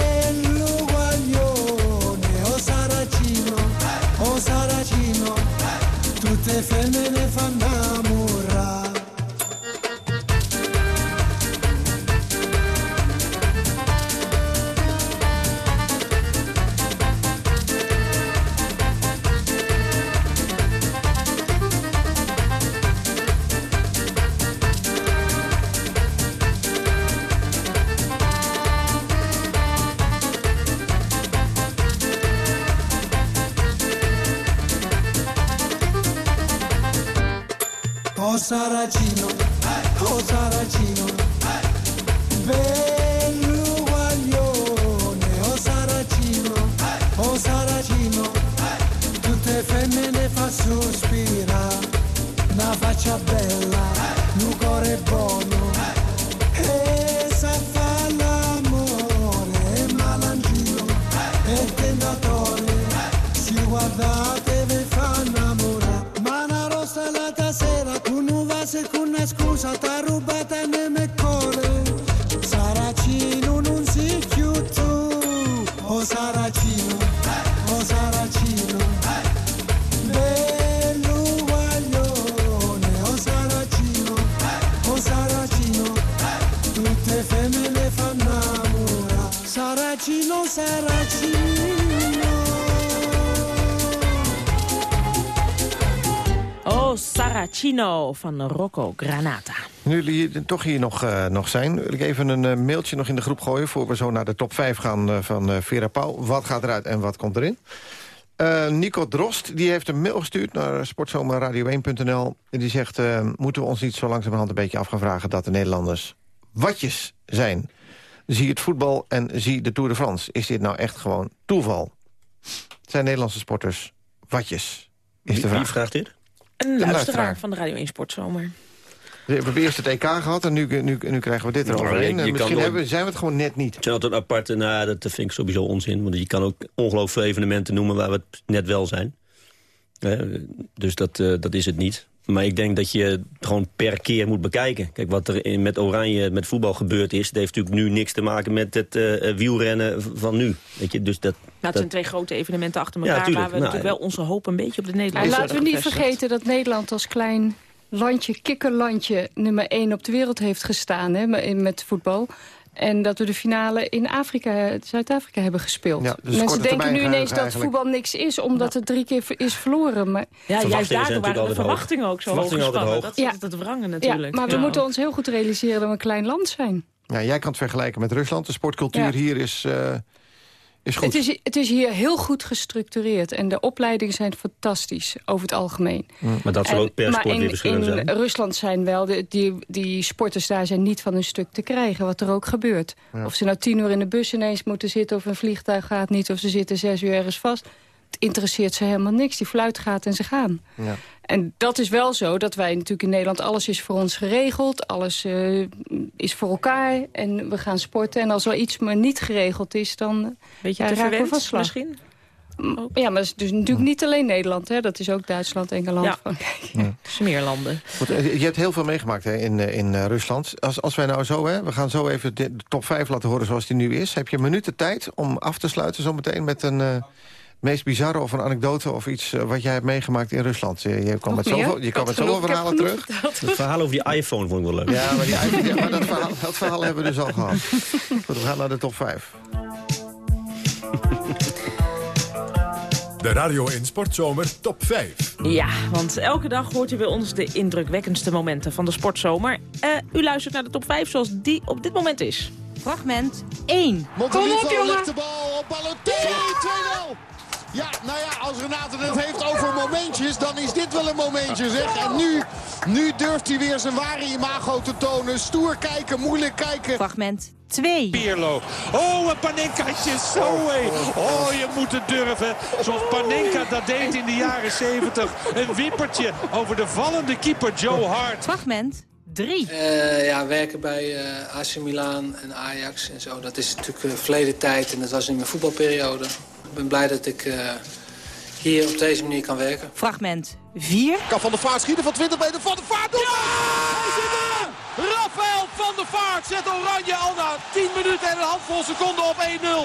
Saracino, Saracino. Oh, Saracino van Rocco Granata. Nu jullie toch hier nog, eh, nog zijn, wil ik even een eh, mailtje nog in de groep gooien... voor we zo naar de top 5 gaan eh, van eh, Vera Pauw. Wat gaat eruit en wat komt erin? Eh, Nico Drost die heeft een mail gestuurd naar sportzomerradio1.nl. En die zegt, eh, moeten we ons niet zo langzamerhand een beetje af gaan vragen... dat de Nederlanders watjes zijn? Zie het voetbal en zie de Tour de France. Is dit nou echt gewoon toeval? Zijn Nederlandse sporters watjes? Is de Wie- vraag. Wie vraagt dit? Een Een luisteraar luisteraar. van de Radio 1 Sportzomer. We hebben eerst het EK gehad en nu, nu, nu krijgen we dit eroverheen. En kan misschien hebben, zijn we het gewoon net niet. Het zijn altijd aparte, nou, dat vind ik sowieso onzin. Want je kan ook ongelooflijk veel evenementen noemen waar we het net wel zijn. Hè, dus dat, eh, dat is het niet. Maar ik denk dat je het gewoon per keer moet bekijken. Kijk, wat er in, met Oranje, met voetbal gebeurd is... dat heeft natuurlijk nu niks te maken met het eh, eh, wielrennen van nu. Weet je, dus dat, Nou, het dat- zijn twee grote evenementen achter elkaar... waar we Nou, natuurlijk wel onze hoop een beetje op de En Nederlanders laten we niet vergeten dat Nederland als klein landje, kikkerlandje... nummer 1 op de wereld heeft gestaan hè, met- met voetbal. En dat we de finale in Afrika, Zuid-Afrika hebben gespeeld. Ja, dus Mensen denken nu ineens dat eigenlijk. voetbal niks is... omdat het drie keer is verloren. Maar... Ja, juist daardoor waren de verwachtingen ook zo hoog gespannen. Dat hoog. is het wrangen Ja, natuurlijk. maar we Ja. moeten ons heel goed realiseren dat we een klein land zijn. Ja, jij kan het vergelijken met Rusland. De sportcultuur Ja. hier is, eh, is goed. Het is, het is hier heel goed gestructureerd. En de opleidingen zijn fantastisch, over het algemeen. Maar dat zal ook per sport in, weer verschillend in zijn. Rusland zijn wel, de, die, die sporters daar zijn niet van een stuk te krijgen. Wat er ook gebeurt. Ja. Of ze nou tien uur in de bus ineens moeten zitten... of een vliegtuig gaat niet, of ze zitten zes uur ergens vast. Het interesseert ze helemaal niks. Die fluit gaat en ze gaan. Ja. En dat is wel zo, dat wij natuurlijk in Nederland... alles is voor ons geregeld, alles eh, is voor elkaar. En we gaan sporten. En als er iets maar niet geregeld is, dan Beetje ja, te raken we van slag. misschien? Ja, maar dat is dus natuurlijk niet alleen Nederland. Hè? Dat is ook Duitsland, Engeland. Ja. Frankrijk. Smeerlanden. Goed, eh, je hebt heel veel meegemaakt hè, in, eh, in eh, Rusland. Als, als wij nou zo, hè, we gaan zo even de, de top 5 laten horen zoals die nu is. Heb je een minuut de tijd om af te sluiten zometeen met een... eh, meest bizarre of een anekdote of iets eh, wat jij hebt meegemaakt in Rusland. Je, je kwam met zoveel, je kwam met zoveel verhalen terug. Het verhaal over die iPhone vond ik wel leuk. Ja, maar, die, ja, maar dat, verhaal, dat verhaal hebben we dus al gehad. Goed, we gaan naar de top 5. De Radio 1 Sportzomer top 5. Ja, want elke dag hoort u bij ons de indrukwekkendste momenten van de sportzomer. Eh, u luistert naar de top 5 zoals die op dit moment is. Fragment 1. Montolivo legt de bal op Balotelli. 2-0. Ja, nou ja, als Renate het heeft over momentjes, dan is dit wel een momentje, zeg. En nu, nu durft hij weer zijn ware imago te tonen. Stoer kijken, moeilijk kijken. Fragment 2. Pirlo. Oh, een Panenkaatje. Zo hé. Oh, je moet het durven. Zoals Panenka dat deed in de jaren 70. Een wippertje over de vallende keeper Joe Hart. Fragment 3. Eh, ja, werken bij eh, AC Milan en Ajax en zo. Dat is natuurlijk uh, verleden tijd en dat was in mijn voetbalperiode. Ik ben blij dat ik uh, hier op deze manier kan werken. Fragment 4. Kan Van de Vaart schieten van 20 meter. Van de Vaart. Ja! Hij zit erin! Rafael van der Vaart zet Oranje al na 10 minuten en een handvol seconden op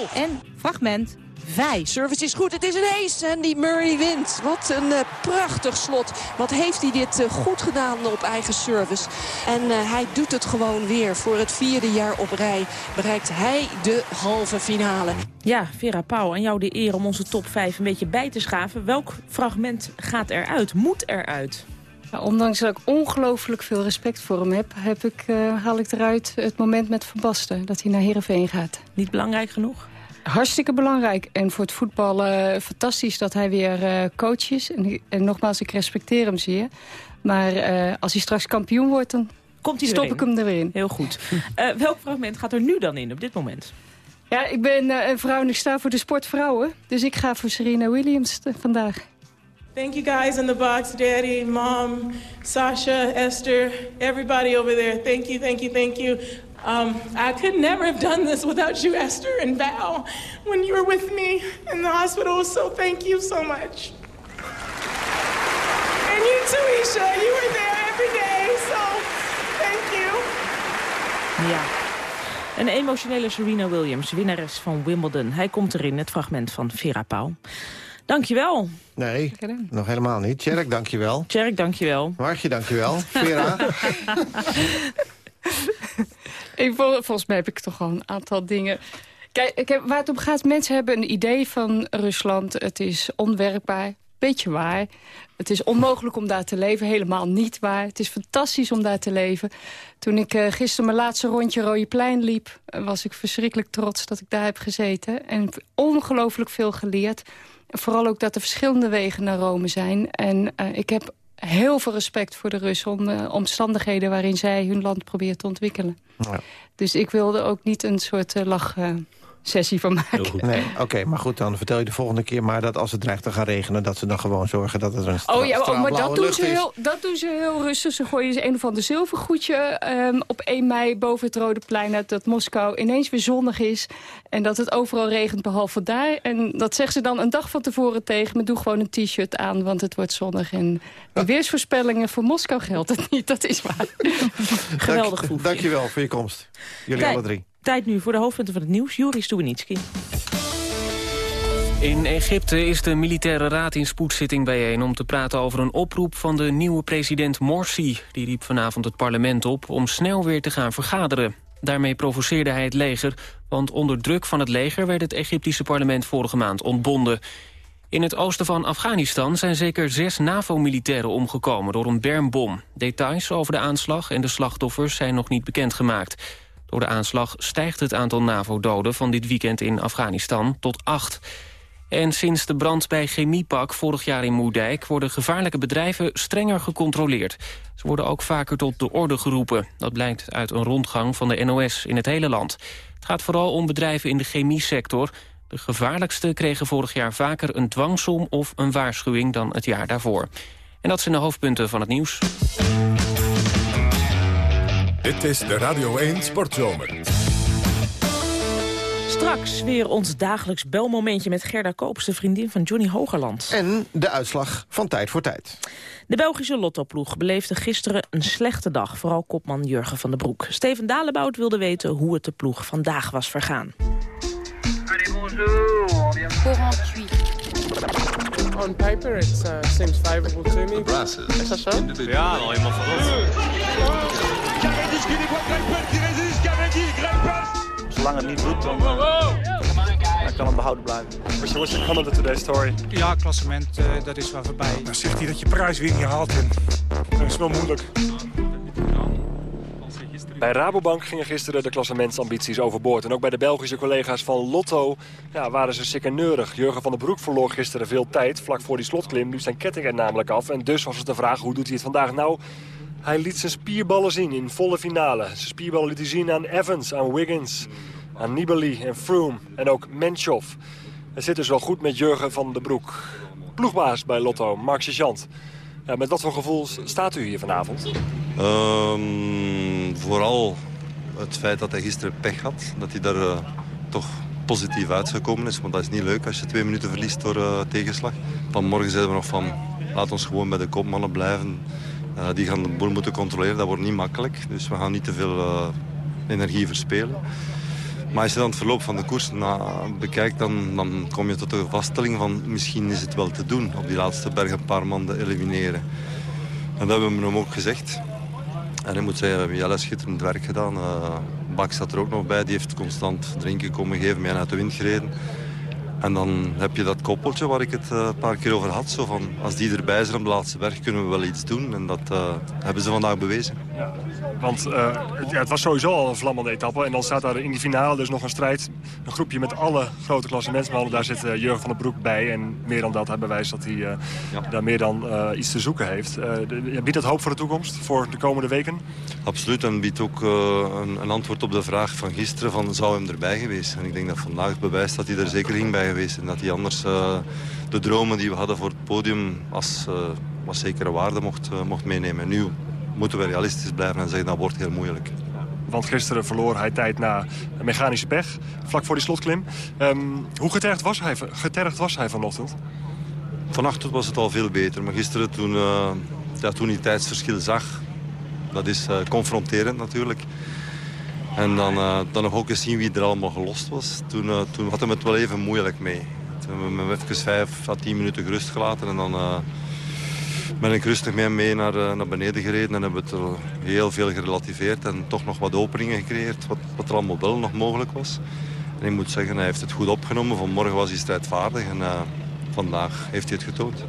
1-0. En fragment 5. Service is goed, het is een ace en die Murray wint. Wat een uh, prachtig slot. Wat heeft hij dit uh, goed gedaan op eigen service. En uh, hij doet het gewoon weer. Voor het vierde jaar op rij bereikt hij de halve finale. Ja, Vera Pauw, aan jou de eer om onze top 5 een beetje bij te schaven. Welk fragment gaat eruit? Moet eruit? Ja, ondanks dat ik ongelooflijk veel respect voor hem heb... heb ik, uh, haal ik eruit het moment met Van Basten, dat hij naar Heerenveen gaat. Niet belangrijk genoeg? Hartstikke belangrijk. En voor het voetballen uh, fantastisch dat hij weer uh, coach is. En, en, nogmaals, ik respecteer hem zeer. Maar eh, als hij straks kampioen wordt, dan Komt hij stop erin? ik hem erin. Heel goed. Eh, welk fragment gaat er nu dan in op dit moment? Ja, ik ben eh, een vrouw en ik sta voor de sportvrouwen. Dus ik ga voor Serena Williams vandaag. Thank you guys in the box, Daddy, Mom, Sasha, Esther, everybody over there. Thank you, thank you, thank you. Um, I could never have done this without you, Esther and Val, when you were with me in the hospital. So thank you so much. And you too, Isha. You were there every day. So thank you. Ja. Een emotionele Serena Williams, winnares van Wimbledon. Hij komt erin, het fragment van Vera Pauw. Dankjewel. Nee, nog helemaal niet. Tjerk, dankjewel. Tjerk, dankjewel. Margje, dankjewel. Vera? Volgens mij heb ik toch gewoon een aantal dingen... Kijk, waar het om gaat, mensen hebben een idee van Rusland. Het is onwerkbaar, beetje waar. Het is onmogelijk om daar te leven, helemaal niet waar. Het is fantastisch om daar te leven. Toen ik eh, gisteren mijn laatste rondje Rode Plein liep... eh, was ik verschrikkelijk trots dat ik daar heb gezeten. En ongelooflijk veel geleerd. Vooral ook dat er verschillende wegen naar Rome zijn. En eh, ik heb heel veel respect voor de Russen... om de omstandigheden waarin zij hun land proberen te ontwikkelen. Ja. Dus ik wilde ook niet een soort uh, lachsessie van maken. Nee, oké, maar goed, dan vertel je de volgende keer maar dat als het dreigt te gaan regenen... dat ze dan gewoon zorgen dat er een stra Oh ja, oh, maar dat doen, ze is. heel, dat doen ze heel rustig. Ze gooien ze een of ander zilvergoedje ehm, op 1 mei boven het Rode Plein... uit dat Moskou ineens weer zonnig is en dat het overal regent behalve daar. En dat zeggen ze dan een dag van tevoren tegen me. Doe gewoon een t-shirt aan, want het wordt zonnig. En de weersvoorspellingen voor Moskou geldt het niet, dat is waar. Geweldig Dank. Dankjewel voor je komst. Jullie alle drie. Tijd nu voor de hoofdpunten van het nieuws. Juri Stubenitski. In Egypte is de militaire raad in spoedzitting bijeen... om te praten over een oproep van de nieuwe president Morsi. Die riep vanavond het parlement op om snel weer te gaan vergaderen. Daarmee provoceerde hij het leger, want onder druk van het leger... werd het Egyptische parlement vorige maand ontbonden. In het oosten van Afghanistan zijn zeker zes NAVO-militairen omgekomen... door een bermbom. Details over de aanslag en de slachtoffers zijn nog niet bekendgemaakt. Door de aanslag stijgt het aantal NAVO-doden van dit weekend in Afghanistan tot acht. En sinds de brand bij Chemiepak vorig jaar in Moerdijk... worden gevaarlijke bedrijven strenger gecontroleerd. Ze worden ook vaker tot de orde geroepen. Dat blijkt uit een rondgang van de NOS in het hele land. Het gaat vooral om bedrijven in de chemiesector. De gevaarlijkste kregen vorig jaar vaker een dwangsom of een waarschuwing dan het jaar daarvoor. En dat zijn de hoofdpunten van het nieuws. Dit is de Radio 1 Sportzomer. Straks weer ons dagelijks belmomentje met Gerda Koops, de vriendin van Johnny Hogerland. En de uitslag van Tijd voor Tijd. De Belgische lottoploeg beleefde gisteren een slechte dag. Vooral kopman Jurgen van den Broek. Steven Dalebout wilde weten hoe het de ploeg vandaag was vergaan. On paper, it uh, seems favorable to me. Is dat zo? Ja, al helemaal Zolang het niet doet, dan, uh, dan kan het behouden blijven. What's your comment to today's story? Ja, klassement, uh, dat is wel voorbij. Dan zegt hij dat je prijs weer niet haalt. En dat is wel moeilijk. Bij Rabobank gingen gisteren de klassementsambities overboord. En ook bij de Belgische collega's van Lotto ja, waren ze sikkeneurig. Jurgen van den Broek verloor gisteren veel tijd. Vlak voor die slotklim liep zijn ketting er namelijk af. En dus was het de vraag, hoe doet hij het vandaag? Nou, hij liet zijn spierballen zien in volle finale. Zijn spierballen liet hij zien aan Evans, aan Wiggins, aan Nibali en Froome. En ook Menchov. Het zit dus wel goed met Jurgen van den Broek. Ploegbaas bij Lotto, Mark Sergeant. Ja, met wat voor gevoel staat u hier vanavond? Um, vooral het feit dat hij gisteren pech had. Dat hij daar uh, toch positief uitgekomen is. Want dat is niet leuk als je twee minuten verliest door uh, tegenslag. Vanmorgen zeiden we nog van, laat ons gewoon bij de kopmannen blijven. Uh, die gaan de boel moeten controleren, dat wordt niet makkelijk. Dus we gaan niet te veel energie verspelen. Maar als je dan het verloop van de koers nou, bekijkt, dan, dan kom je tot de vaststelling van misschien is het wel te doen op die laatste berg een paar man elimineren. En dat hebben we hem ook gezegd. En ik moet zeggen, we hebben schitterend werk gedaan. Uh, Bak zat er ook nog bij, die heeft constant drinken komen geven, mij uit de wind gereden. En dan heb je dat koppeltje waar ik het uh, een paar keer over had. Zo van, als die erbij zijn op de laatste berg kunnen we wel iets doen. En dat uh, hebben ze vandaag bewezen. Want eh, het, ja, het was sowieso al een vlammende etappe. En dan staat daar in die finale dus nog een strijd. Een groepje met alle grote klassementsmannen. Daar zit uh, Jurgen van den Broek bij. En meer dan dat hij bewijst dat hij daar meer dan iets te zoeken heeft. Biedt dat hoop voor de toekomst? Voor de komende weken? Absoluut. En biedt ook een, een, antwoord op de vraag van gisteren. Van, zou hem erbij geweest? En ik denk dat vandaag bewijst dat hij er zeker ging bij geweest. En dat hij anders de dromen die we hadden voor het podium... als, als zekere waarde mocht, mocht meenemen. Nu moeten we realistisch blijven en zeggen dat wordt heel moeilijk. Want gisteren verloor hij tijd na mechanische pech, vlak voor die slotklim. Um, hoe getergd was, hij, getergd was hij vanochtend? Vannacht was het al veel beter, maar gisteren toen, uh, ja, toen hij tijdsverschil zag... dat is uh, confronterend natuurlijk. En dan, uh, dan nog ook eens zien wie er allemaal gelost was. Toen, toen had hij het wel even moeilijk mee. Toen hebben we hem even vijf à tien minuten gerust gelaten en dan ben ik rustig mee, mee naar, eh, naar beneden gereden en hebben we het heel veel gerelativeerd en toch nog wat openingen gecreëerd, wat, wat er allemaal wel nog mogelijk was. En ik moet zeggen, hij heeft het goed opgenomen. Vanmorgen was hij strijdvaardig en uh, vandaag heeft hij het getoond.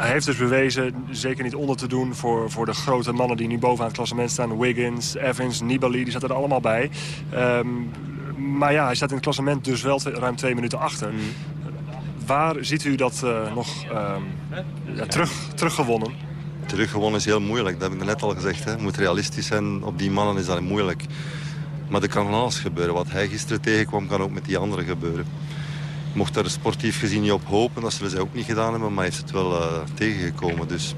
Hij heeft dus bewezen zeker niet onder te doen voor, voor de grote mannen die nu bovenaan het klassement staan. Wiggins, Evans, Nibali, die zaten er allemaal bij. Um, maar ja, hij staat in het klassement dus wel ruim twee minuten achter. Mm. Waar ziet u dat uh, nog um, ja, terug, teruggewonnen? Teruggewonnen is heel moeilijk, dat heb ik net al gezegd. Hè. Moet realistisch zijn, op die mannen is dat moeilijk. Maar er kan van alles gebeuren. Wat hij gisteren tegenkwam, kan ook met die anderen gebeuren. Mocht daar sportief gezien niet op hopen, dat zullen zij ook niet gedaan hebben. Maar heeft het wel uh, tegengekomen. Dus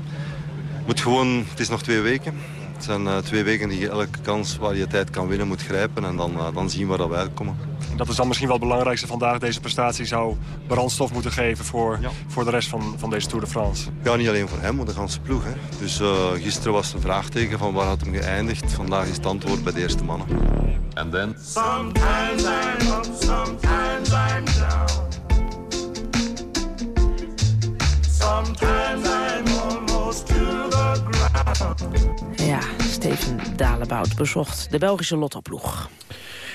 moet gewoon, het is nog twee weken. Het zijn uh, twee weken die je elke kans waar je tijd kan winnen moet grijpen. En dan, uh, dan zien we waar we uitkomen. Dat is dan misschien wel het belangrijkste vandaag. Deze prestatie zou brandstof moeten geven voor, ja. voor de rest van, van deze Tour de France. Ja, niet alleen voor hem, maar de ganse ploeg. Hè. Dus uh, gisteren was het een vraagteken van waar had hem geëindigd. Vandaag is het antwoord bij de eerste mannen. En dan? Sometimes I'm up, sometimes I'm down. Sometimes I'm almost to the ground. Ja, Steven Dalebout bezocht de Belgische lottoploeg.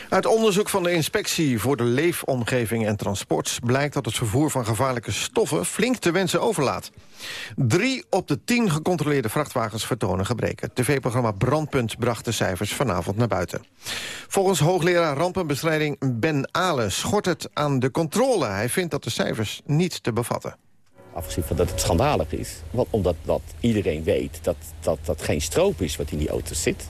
Uit onderzoek van de Inspectie voor de Leefomgeving en Transport... blijkt dat het vervoer van gevaarlijke stoffen flink te wensen overlaat. Drie op de tien gecontroleerde vrachtwagens vertonen gebreken. TV-programma Brandpunt bracht de cijfers vanavond naar buiten. Volgens hoogleraar rampenbestrijding Ben Ale schort het aan de controle. Hij vindt dat de cijfers niet te bevatten. Afgezien van dat het schandalig is. Want omdat dat iedereen weet dat, dat dat geen stroop is wat in die auto's zit.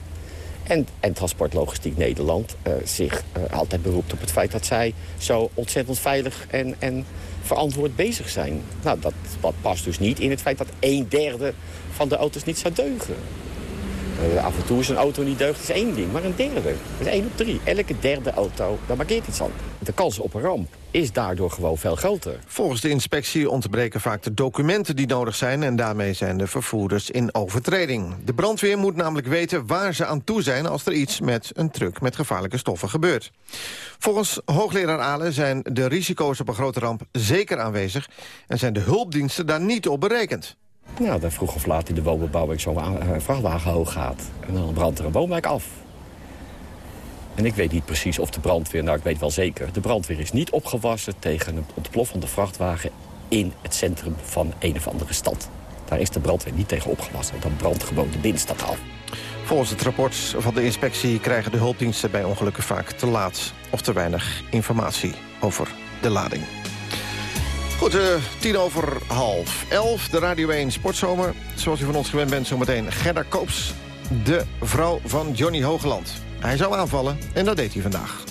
En, en Transportlogistiek Nederland uh, zich uh, altijd beroept op het feit dat zij zo ontzettend veilig en, en verantwoord bezig zijn. Nou, dat, dat past dus niet in het feit dat een derde van de auto's niet zou deugen. Uh, af en toe is een auto niet deugd, is één ding, maar een derde. Dat is één op drie. Elke derde auto, daar markeert iets aan. De kans op een ramp is daardoor gewoon veel groter. Volgens de inspectie ontbreken vaak de documenten die nodig zijn... en daarmee zijn de vervoerders in overtreding. De brandweer moet namelijk weten waar ze aan toe zijn... als er iets met een truck met gevaarlijke stoffen gebeurt. Volgens hoogleraar Ale zijn de risico's op een grote ramp zeker aanwezig... en zijn de hulpdiensten daar niet op berekend. Nou, dan vroeg of laat in de woonbebouwing zo'n vrachtwagen hoog gaat. En dan brandt er een woonwijk af. En ik weet niet precies of de brandweer, nou ik weet wel zeker... de brandweer is niet opgewassen tegen een ontploffende vrachtwagen... in het centrum van een of andere stad. Daar is de brandweer niet tegen opgewassen. Dan brandt gewoon de binnenstad af. Volgens het rapport van de inspectie krijgen de hulpdiensten bij ongelukken vaak te laat... of te weinig informatie over de lading. Goed, uh, tien over half elf, de Radio 1 Sportzomer. Zoals u van ons gewend bent, zometeen Gerda Koops, de vrouw van Johnny Hogeland. Hij zou aanvallen en dat deed hij vandaag.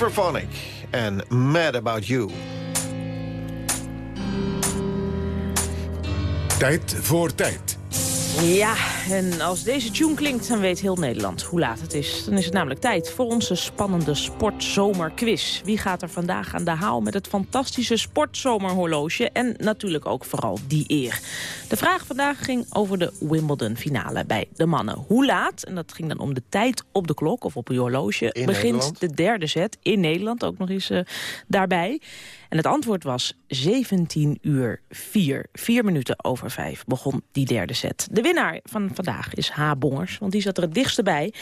Overphonic en Mad About You. Tijd voor tijd. Ja, en als deze tune klinkt, dan weet heel Nederland hoe laat het is. Dan is het namelijk tijd voor onze spannende sportzomerquiz. Wie gaat er vandaag aan de haal met het fantastische sportzomerhorloge... en natuurlijk ook vooral die eer. De vraag vandaag ging over de Wimbledon-finale bij de mannen. Hoe laat, en dat ging dan om de tijd op de klok of op je horloge... In begint Nederland. de derde set in Nederland ook nog eens eh, daarbij. En het antwoord was 17 uur 4. Vier minuten over vijf begon die derde set. De winnaar van vandaag is H. Bongers, want die zat er het dichtste bij...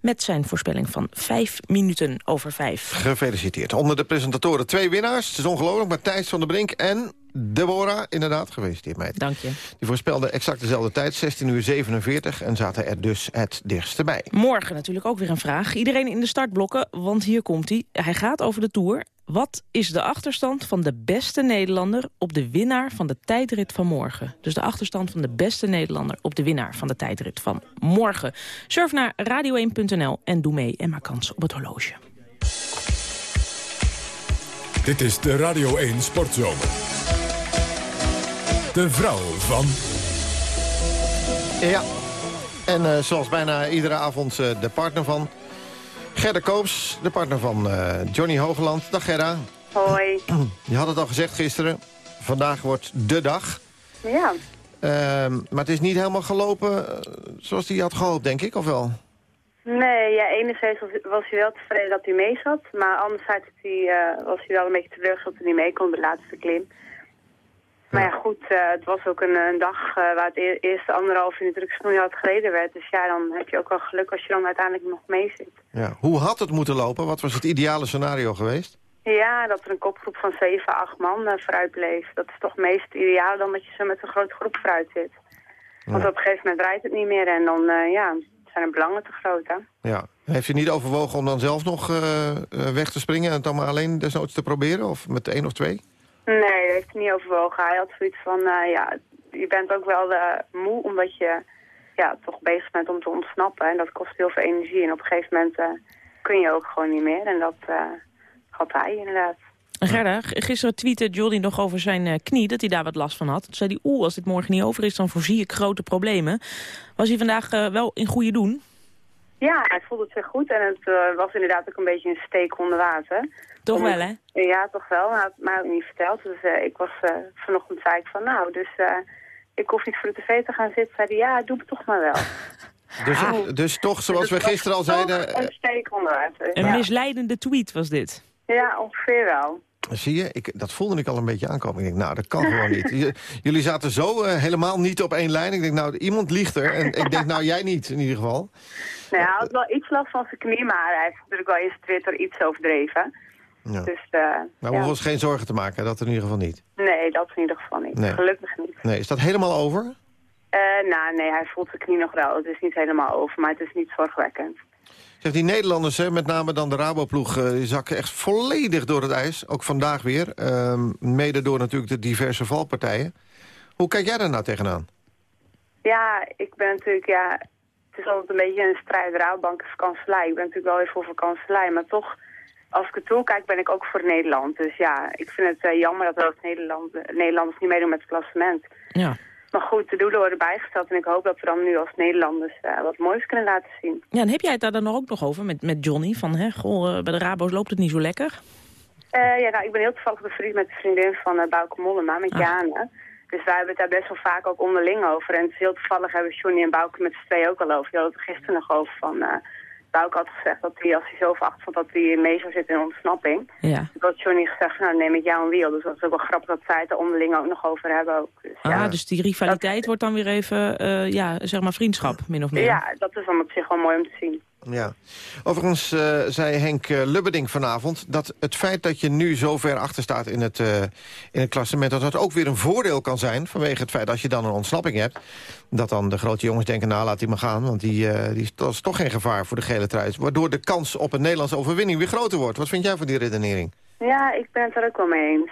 met zijn voorspelling van 5 minuten over vijf. Gefeliciteerd. Onder de presentatoren twee winnaars. Het is ongelooflijk. Matthijs van der Brink en Deborah. Inderdaad, gefeliciteerd meid. Dank je. Die voorspelden exact dezelfde tijd, 16 uur 47. En zaten er dus het dichtste bij. Morgen natuurlijk ook weer een vraag. Iedereen in de startblokken, want hier komt hij. Hij gaat over de Tour. Wat is de achterstand van de beste Nederlander op de winnaar van de tijdrit van morgen? Dus de achterstand van de beste Nederlander op de winnaar van de tijdrit van morgen. Surf naar radio1.nl en doe mee en maak kans op het horloge. Dit is de Radio 1 Sportzomer. De vrouw van... Ja, en eh, zoals bijna iedere avond eh, de partner van... Gerda Koops, de partner van eh, Johnny Hogeland. Dag Gerda. Hoi. Je had het al gezegd gisteren. Vandaag wordt de dag. Ja. Ehm, maar het is niet helemaal gelopen zoals hij had gehoopt, denk ik, of wel? Nee, ja, enerzijds was, hij wel tevreden dat hij mee zat. Maar anderzijds eh, was hij wel een beetje teleurgesteld dat hij niet mee kon de laatste klim. Maar ja, goed, eh, het was ook een, een dag eh, waar het e- eerste anderhalf uur natuurlijk snoeihard gereden werd. Dus ja, dan heb je ook wel geluk als je dan uiteindelijk nog mee zit. Ja. Hoe had het moeten lopen? Wat was het ideale scenario geweest? Ja, dat er een kopgroep van 7, 8 man eh, vooruit bleef. Dat is toch meest ideaal dan dat je zo met een grote groep vooruit zit. Want op een gegeven moment rijdt het niet meer en dan ja, zijn de belangen te groot. Hè? Ja. Heeft u niet overwogen om dan zelf nog weg te springen... en het dan maar alleen desnoods te proberen? Of met één of twee? Nee, dat heeft hij niet overwogen. Hij had zoiets van, eh, ja, je bent ook wel eh, moe omdat je ja, toch bezig bent om te ontsnappen. En dat kost heel veel energie. En op een gegeven moment eh, kun je ook gewoon niet meer. En dat had hij inderdaad. Gerda, gisteren tweette Jordi nog over zijn knie, dat hij daar wat last van had. Toen zei hij, oeh, als dit morgen niet over is, dan voorzie ik grote problemen. Was hij vandaag wel in goede doen? Ja, hij voelde zich goed. En het was inderdaad ook een beetje een steek onder water. Toch wel, hè? Ja, toch wel. Hij had het mij ook niet verteld. Dus eh, ik was eh, vanochtend zei ik van, nou, dus eh, ik hoef niet voor de tv te gaan zitten. Zei hij, ja, doe het toch maar wel. Dus, dus toch, zoals we Dus het gisteren al zeiden... Een steek. Een ja. misleidende tweet was dit. ja, ongeveer wel. Zie je, ik, dat voelde ik al een beetje aankomen. Ik denk, nou, dat kan gewoon niet. J- Jullie zaten zo helemaal niet op één lijn. Ik denk, nou, iemand liegt er. En ik denk, nou, jij niet, in ieder geval. Nou, hij had wel iets last van zijn knie, maar hij heeft natuurlijk wel in zijn Twitter iets overdreven. Ja. Dus, eh, Maar we ja. hoeven ons geen zorgen te maken, dat in ieder geval niet. Nee, dat in ieder geval niet. Nee. Gelukkig niet. Nee, is dat helemaal over? Eh, nou, nee, hij voelt zijn knie nog wel. Het is niet helemaal over, maar het is niet zorgwekkend. Zeg, die Nederlanders, hè, met name dan de Raboploeg, eh, die zakken echt volledig door het ijs. Ook vandaag weer. Ehm, mede door natuurlijk de diverse valpartijen. Hoe kijk jij daar nou tegenaan? Ja, ik ben natuurlijk, ja, het is altijd een beetje een strijd. Raadbank is kanselij. Ik ben natuurlijk wel even voor kanselij, maar toch, als ik het toekijk, ben ik ook voor Nederland. Dus ja, ik vind het eh, jammer dat ook Nederland, Nederlanders niet meedoen met het klassement. Ja. Maar goed, de doelen worden bijgesteld en ik hoop dat we dan nu als Nederlanders eh, wat moois kunnen laten zien. Ja, en heb jij het daar dan ook nog over met, met Johnny? Van, hè, goh, eh, bij de Rabo's loopt het niet zo lekker. Ja, nou, ik ben heel toevallig bevriend met de vriendin van uh, Bauke Mollema, met Jana. Dus wij hebben het daar best wel vaak ook onderling over. En het is heel toevallig hebben Johnny en Bauke met z'n tweeën ook al over. Die hadden het er gisteren nog over van... Bauke had gezegd dat hij, als hij zo veracht vond, dat hij mee zou zitten in ontsnapping. Ja. Toen had Johnny gezegd, nou neem ik jou een wiel. Dus dat is ook wel grappig dat zij het er onderling ook nog over hebben. Ook. Dus, Ah, dus die rivaliteit wordt dan weer even, eh, ja, zeg maar vriendschap, min of meer. ja, dat is dan op zich wel mooi om te zien. Ja. Overigens eh, zei Henk eh, Lubberding vanavond... dat het feit dat je nu zo ver achter staat in het, eh, in het klassement... dat dat ook weer een voordeel kan zijn vanwege het feit... als je dan een ontsnapping hebt... dat dan de grote jongens denken, nou laat die maar gaan... want die, eh, die is, dat is toch geen gevaar voor de gele trui. Waardoor de kans op een Nederlandse overwinning weer groter wordt. Wat vind jij van die redenering? Ja, ik ben het er ook wel mee eens.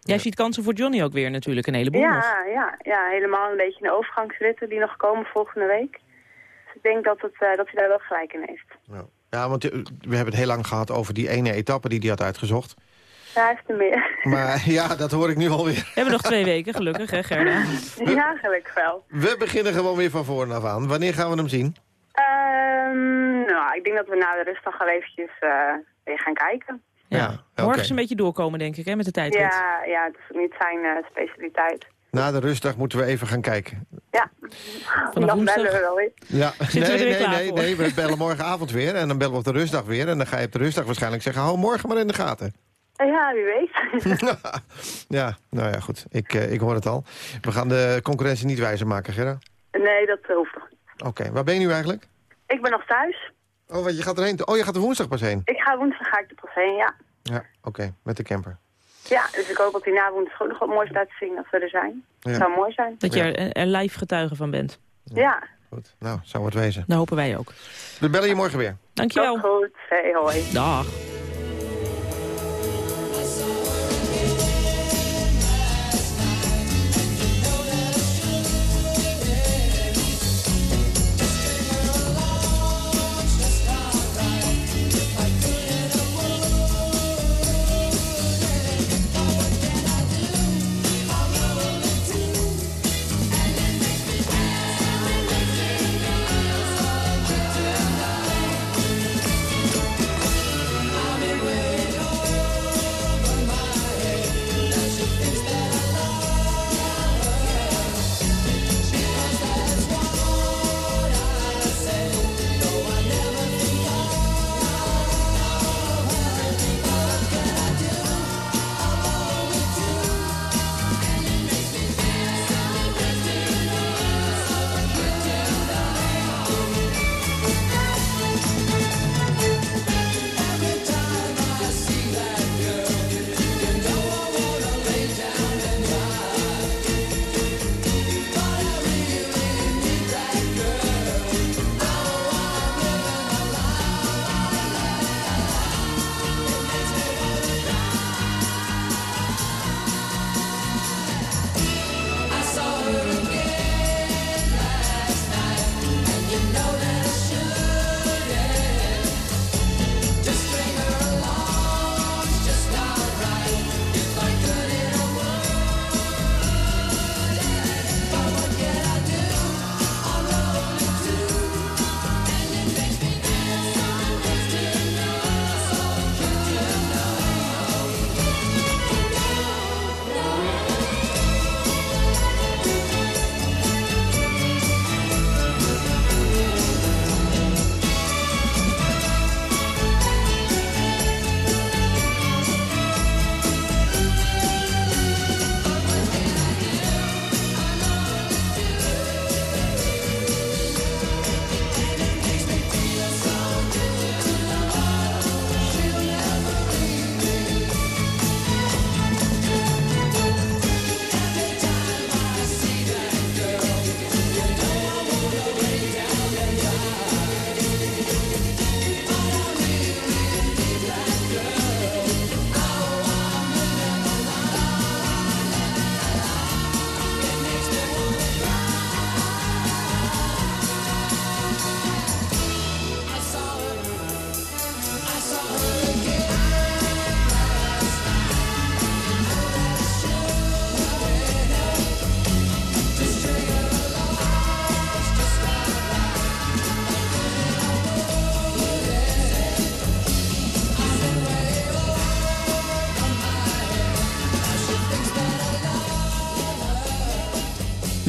Jij ziet kansen voor Johnny ook weer natuurlijk, een heleboel nog. Ja, ja, ja, helemaal een beetje een overgangsritten die nog komen volgende week. Ik denk dat, het, eh, dat hij daar wel gelijk in heeft. Ja, want eh, we hebben het heel lang gehad over die ene etappe die hij had uitgezocht. Ja, hij heeft er meer. Maar ja, dat hoor ik nu alweer. We hebben nog twee weken, gelukkig, hè Gerda? ja, gelukkig wel. We beginnen gewoon weer van voren af aan. Wanneer gaan we hem zien? Ehm, nou, ik denk dat we na de rustdag al eventjes eh, weer gaan kijken. Ja, Morgen is een beetje doorkomen, denk ik, hè, met de tijdrit. Ja, ja, het is niet zijn eh, specialiteit. Na de rustdag moeten we even gaan kijken. Ja, Vanaf dan woensdag? bellen we wel weer. Ja, Zitten we nee, er weer nee, klaar nee, voor? nee, we bellen morgenavond weer. En dan bellen we op de rustdag weer. En dan ga je op de rustdag waarschijnlijk zeggen... hou morgen maar in de gaten. Eh, Ja, wie weet. ja, nou ja, goed. Ik, eh, ik hoor het al. We gaan de concurrentie niet wijzer maken, Gerda. nee, dat hoeft nog niet. Oké, waar ben je nu eigenlijk? Ik ben nog thuis. Oh, wat, je gaat erheen. Oh, je gaat er woensdag pas heen. Ik ga woensdag ga ik er pas heen, ja. Ja, oké, met de camper. Ja, dus ik hoop dat die na woensdag ook nog wat moois laten zien als we er zijn. Ja. zou mooi zijn. Dat je er, er live getuige van bent. Ja. Goed, nou, zou het wezen. Dat hopen wij ook. We bellen je morgen weer. Dankjewel. Tot goed. Hey, hoi. Dag.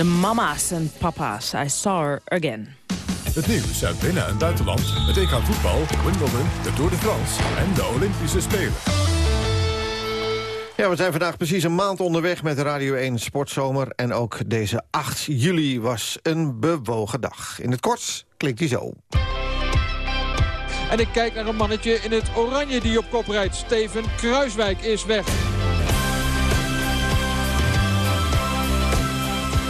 Mama's en papa's, I saw her again. Het nieuws uit binnen- en buitenland, het EK voetbal, Wimbledon, de Tour de France en de Olympische Spelen. Ja, we zijn vandaag precies een maand onderweg met Radio 1 Sportzomer. En ook deze 8 juli was een bewogen dag. In het kort klinkt die zo. En ik kijk naar een mannetje in het oranje die op kop rijdt. Steven Kruiswijk is weg.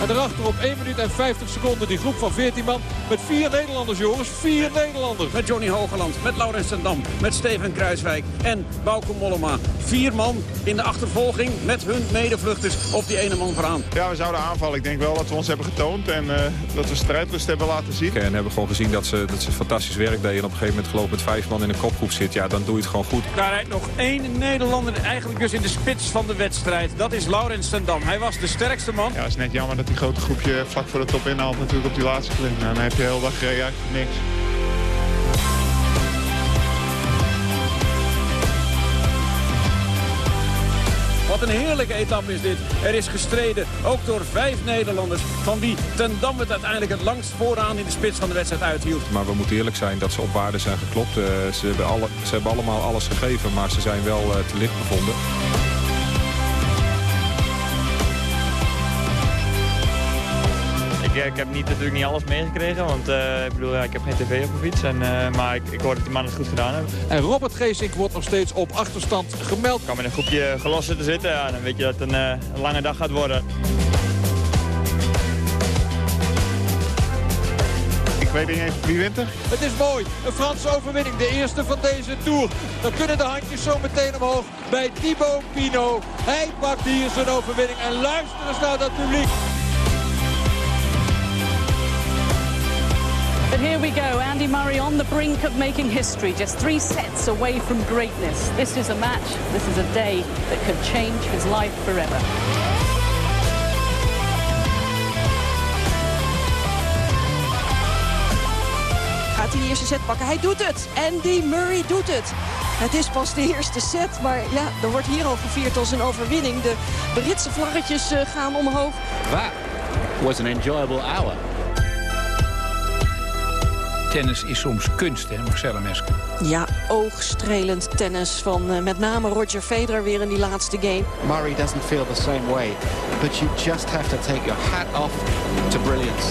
En daarachter op 1 minuut en 50 seconden die groep van 14 man. Met vier Nederlanders, jongens. Vier Nederlanders. Met Johnny Hogeland, met Laurens Dam, met Steven Kruiswijk en Bauke Mollema. Vier man in de achtervolging met hun medevluchters op die ene man vooraan. Ja, we zouden aanvallen. Ik denk wel dat we ons hebben getoond en eh, dat we strijdlust hebben laten zien. En hebben gewoon gezien dat ze, dat ze fantastisch werk deden. En op een gegeven moment geloof ik met vijf man in een kopgroep zit. Ja, dan doe je het gewoon goed. Daar rijdt nog één Nederlander eigenlijk dus in de spits van de wedstrijd. Dat is Laurens Dam. Hij was de sterkste man. Ja, het is net jammer dat die grote groepje vlak voor de top inhaalt natuurlijk op die laatste klim. Nou, dan heb je de hele dag gereden eigenlijk niks. Wat een heerlijke etappe is dit. Er is gestreden, ook door vijf Nederlanders... van wie Ten Dam het uiteindelijk het langst vooraan in de spits van de wedstrijd uithield. Maar we moeten eerlijk zijn dat ze op waarde zijn geklopt. Eh, ze, hebben alle, ze hebben allemaal alles gegeven, maar ze zijn wel eh, te licht bevonden. Ik, ik heb niet, natuurlijk niet alles meegekregen, want eh, ik bedoel, ja, ik heb geen tv op mijn fiets. En, eh, maar ik, ik hoor dat die mannen het goed gedaan hebben. En Robert Geesink wordt nog steeds op achterstand gemeld. Ik kan met een groepje gelossen te zitten, ja, dan weet je dat het een, eh, een lange dag gaat worden. Ik weet niet eens wie wint er. Het is mooi. Een Franse overwinning. De eerste van deze Tour. Dan kunnen de handjes zo meteen omhoog bij Thibaut Pinot. Hij pakt hier zijn overwinning. En luister eens naar dat publiek. But here we go, Andy Murray on the brink of making history, just three sets away from greatness. This is a match, this is a day that could change his life forever. Gaat hij de eerste set pakken? Hij doet het. Andy Murray doet het. Het is pas de eerste set, maar ja, er wordt hier al gevierd als een overwinning. De Britse vlaggetjes eh, gaan omhoog. That was an enjoyable hour. Tennis is soms kunst, hè, Marcella Mesker. Ja, oogstrelend tennis van eh, met name Roger Federer weer in die laatste game. Murray doesn't feel the same way, but you just have to take your hat off to brilliance.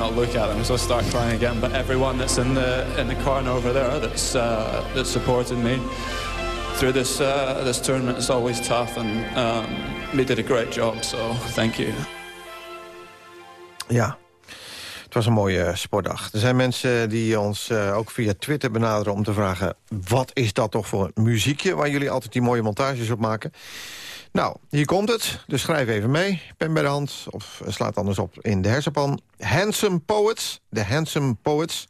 Not look at them, so I start crying again. But everyone that's in the in the corner over there that's uh, that's supported me through this uh, this tournament is always tough, and um, they did a great job. So thank you. Ja, het was een mooie sportdag. Er zijn mensen die ons eh, ook via Twitter benaderen om te vragen... wat is dat toch voor muziekje waar jullie altijd die mooie montages op maken? Nou, hier komt het. Dus schrijf even mee, pen bij de hand. Of slaat anders op in de hersenpan. Handsome Poets, de Handsome Poets.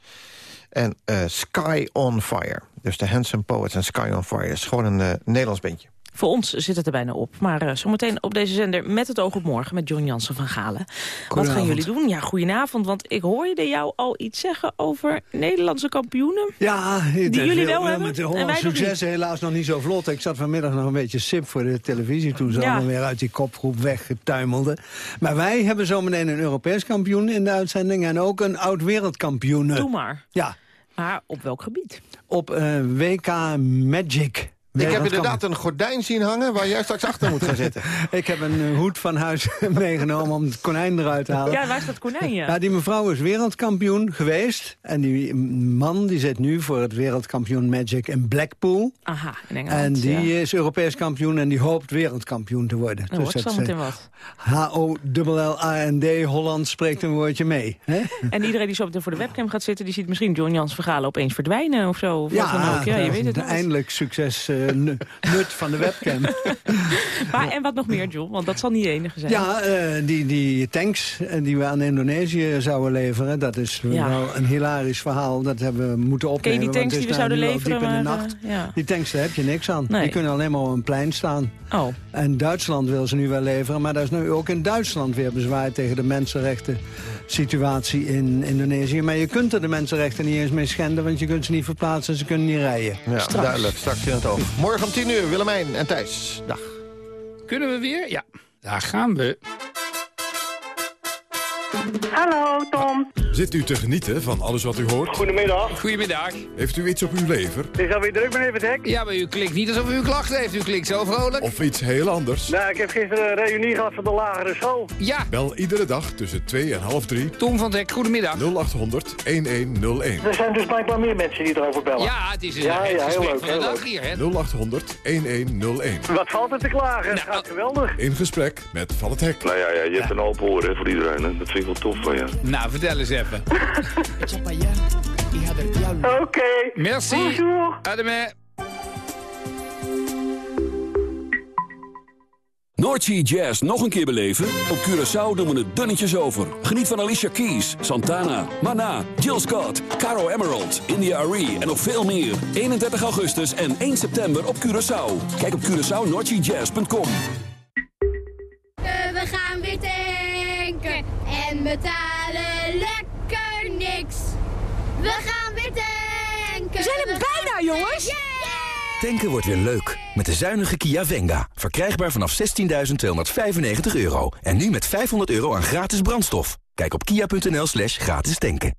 En eh, Sky on Fire. Dus de Handsome Poets en Sky on Fire. is gewoon een eh, Nederlands bandje. Voor ons zit het er bijna op. Maar eh, zometeen op deze zender met het oog op morgen... met John Jansen van Galen. Wat gaan jullie doen? Ja, goedenavond. Want ik hoorde jou al iets zeggen over Nederlandse kampioenen. Ja, die jullie wel hebben. Met de en Hollandse wij succes helaas nog niet zo vlot. Ik zat vanmiddag nog een beetje sip voor de televisie... toen ze Ja. allemaal weer uit die kopgroep weggetuimelden. Maar wij hebben zometeen een Europees kampioen in de uitzending... en ook een oud-wereldkampioen. Doe maar. Ja. Maar op welk gebied? Op eh, WK Magic. Ik heb inderdaad een gordijn zien hangen... waar jij straks achter moet gaan zitten. Ik heb een eh, hoed van huis meegenomen om het konijn eruit te halen. Ja, waar is dat konijn? Ja. Ja, die mevrouw is wereldkampioen geweest. En die man die zit nu voor het wereldkampioen Magic in Blackpool. Aha, in Engeland. En die ja. is Europees kampioen en die hoopt wereldkampioen te worden. Nou, wordt het, zometeen eh, wat. H-O-L-L-A-N-D, Holland spreekt een woordje mee. Hè? En iedereen die zo meteen voor de webcam gaat zitten... die ziet misschien John Jans Vergalen opeens verdwijnen of zo. Of wat dan ook. Ja, je weet het eindelijk succes eh, eh, nut van de webcam. Maar, en wat nog meer, John? Want dat zal niet de enige zijn. Ja, eh, die, die tanks eh, die we aan Indonesië zouden leveren... dat is Ja. wel een hilarisch verhaal. Dat hebben we moeten Ken opnemen. die want tanks die we zouden leveren? diep in de nacht. eh, ja. Die tanks, daar heb je niks aan. Nee. Die kunnen alleen maar op een plein staan. Oh. En Duitsland wil ze nu wel leveren. Maar daar is nu ook in Duitsland weer bezwaar tegen de mensenrechten situatie in Indonesië. Maar je kunt er de mensenrechten niet eens mee schenden... want je kunt ze niet verplaatsen, ze kunnen niet rijden. Ja, duidelijk. Straks in het oog. Morgen om 10 uur, Willemijn en Thijs. Dag. Kunnen we weer? Ja, daar gaan we. Hallo, Tom. Zit u te genieten van alles wat u hoort? Goedemiddag. Goedemiddag. Heeft u iets op uw lever? Is alweer druk, meneer Vertek? Ja, maar u klinkt niet alsof u een klacht heeft. U klinkt zo vrolijk. Of iets heel anders? Nou, ik heb gisteren een reunie gehad van de lagere school. Ja. Bel iedere dag tussen 2 en half 3 Tom van Dek, goedemiddag. 0800 1101. Er zijn dus blijkbaar meer mensen die erover bellen. Ja, het is een Ja, ja, heel gesprek leuk, van de heel dag leuk. hier, hè? 0800 1101. Wat valt er te klagen? Het gaat geweldig. In gesprek met Van het Hek. Nou ja, ja je hebt een open oor hè, voor iedereen. Hè. Dat vind ik wel tof van je. Nou, vertel eens even. Oké. Merci. Bonjour. Ademé. Noordsea Jazz nog een keer beleven? Op Curaçao doen we het dunnetjes over. Geniet van Alicia Keys, Santana, Mana, Jill Scott, Caro Emerald, India Arie en nog veel meer. 31 augustus en 1 september op Curaçao. Kijk op CuraçaoNoordseaJazz.com. en betalen lekker niks. We gaan weer tanken. We zijn er bijna, jongens. Tanken wordt weer leuk. Met de zuinige Kia Venga. Verkrijgbaar vanaf 16.295 euro. En nu met 500 euro aan gratis brandstof. Kijk op kia.nl slash gratis tanken.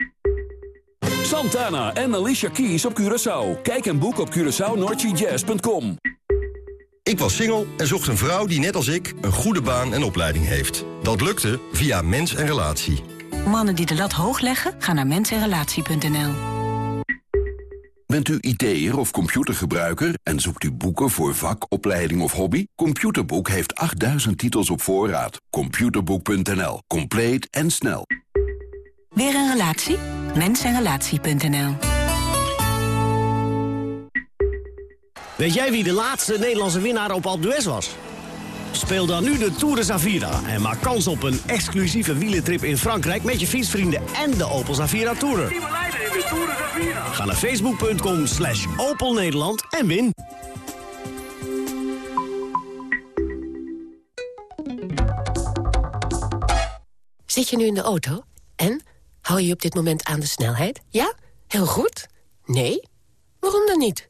Santana en Alicia Keys op Curaçao. Kijk en boek op CuraçaoNoordseaJazz.com. Ik was single en zocht een vrouw die net als ik een goede baan en opleiding heeft. Dat lukte via Mens en Relatie. Mannen die de lat hoog leggen, gaan naar mensenrelatie.nl. Bent u IT'er of computergebruiker en zoekt u boeken voor vak, opleiding of hobby? Computerboek heeft 8000 titels op voorraad. Computerboek.nl. Compleet en snel. Weer een relatie? Mensenrelatie.nl. Weet jij wie de laatste Nederlandse winnaar op Alpe d'Huez was? Speel dan nu de Tour de Zavira en maak kans op een exclusieve wielentrip in Frankrijk... met je fietsvrienden en de Opel Zavira Tourer. Ga naar facebook.com slash Opel Nederland en win. Zit je nu in de auto? En? Hou je op dit moment aan de snelheid? Ja? Heel goed? Nee? Waarom dan niet?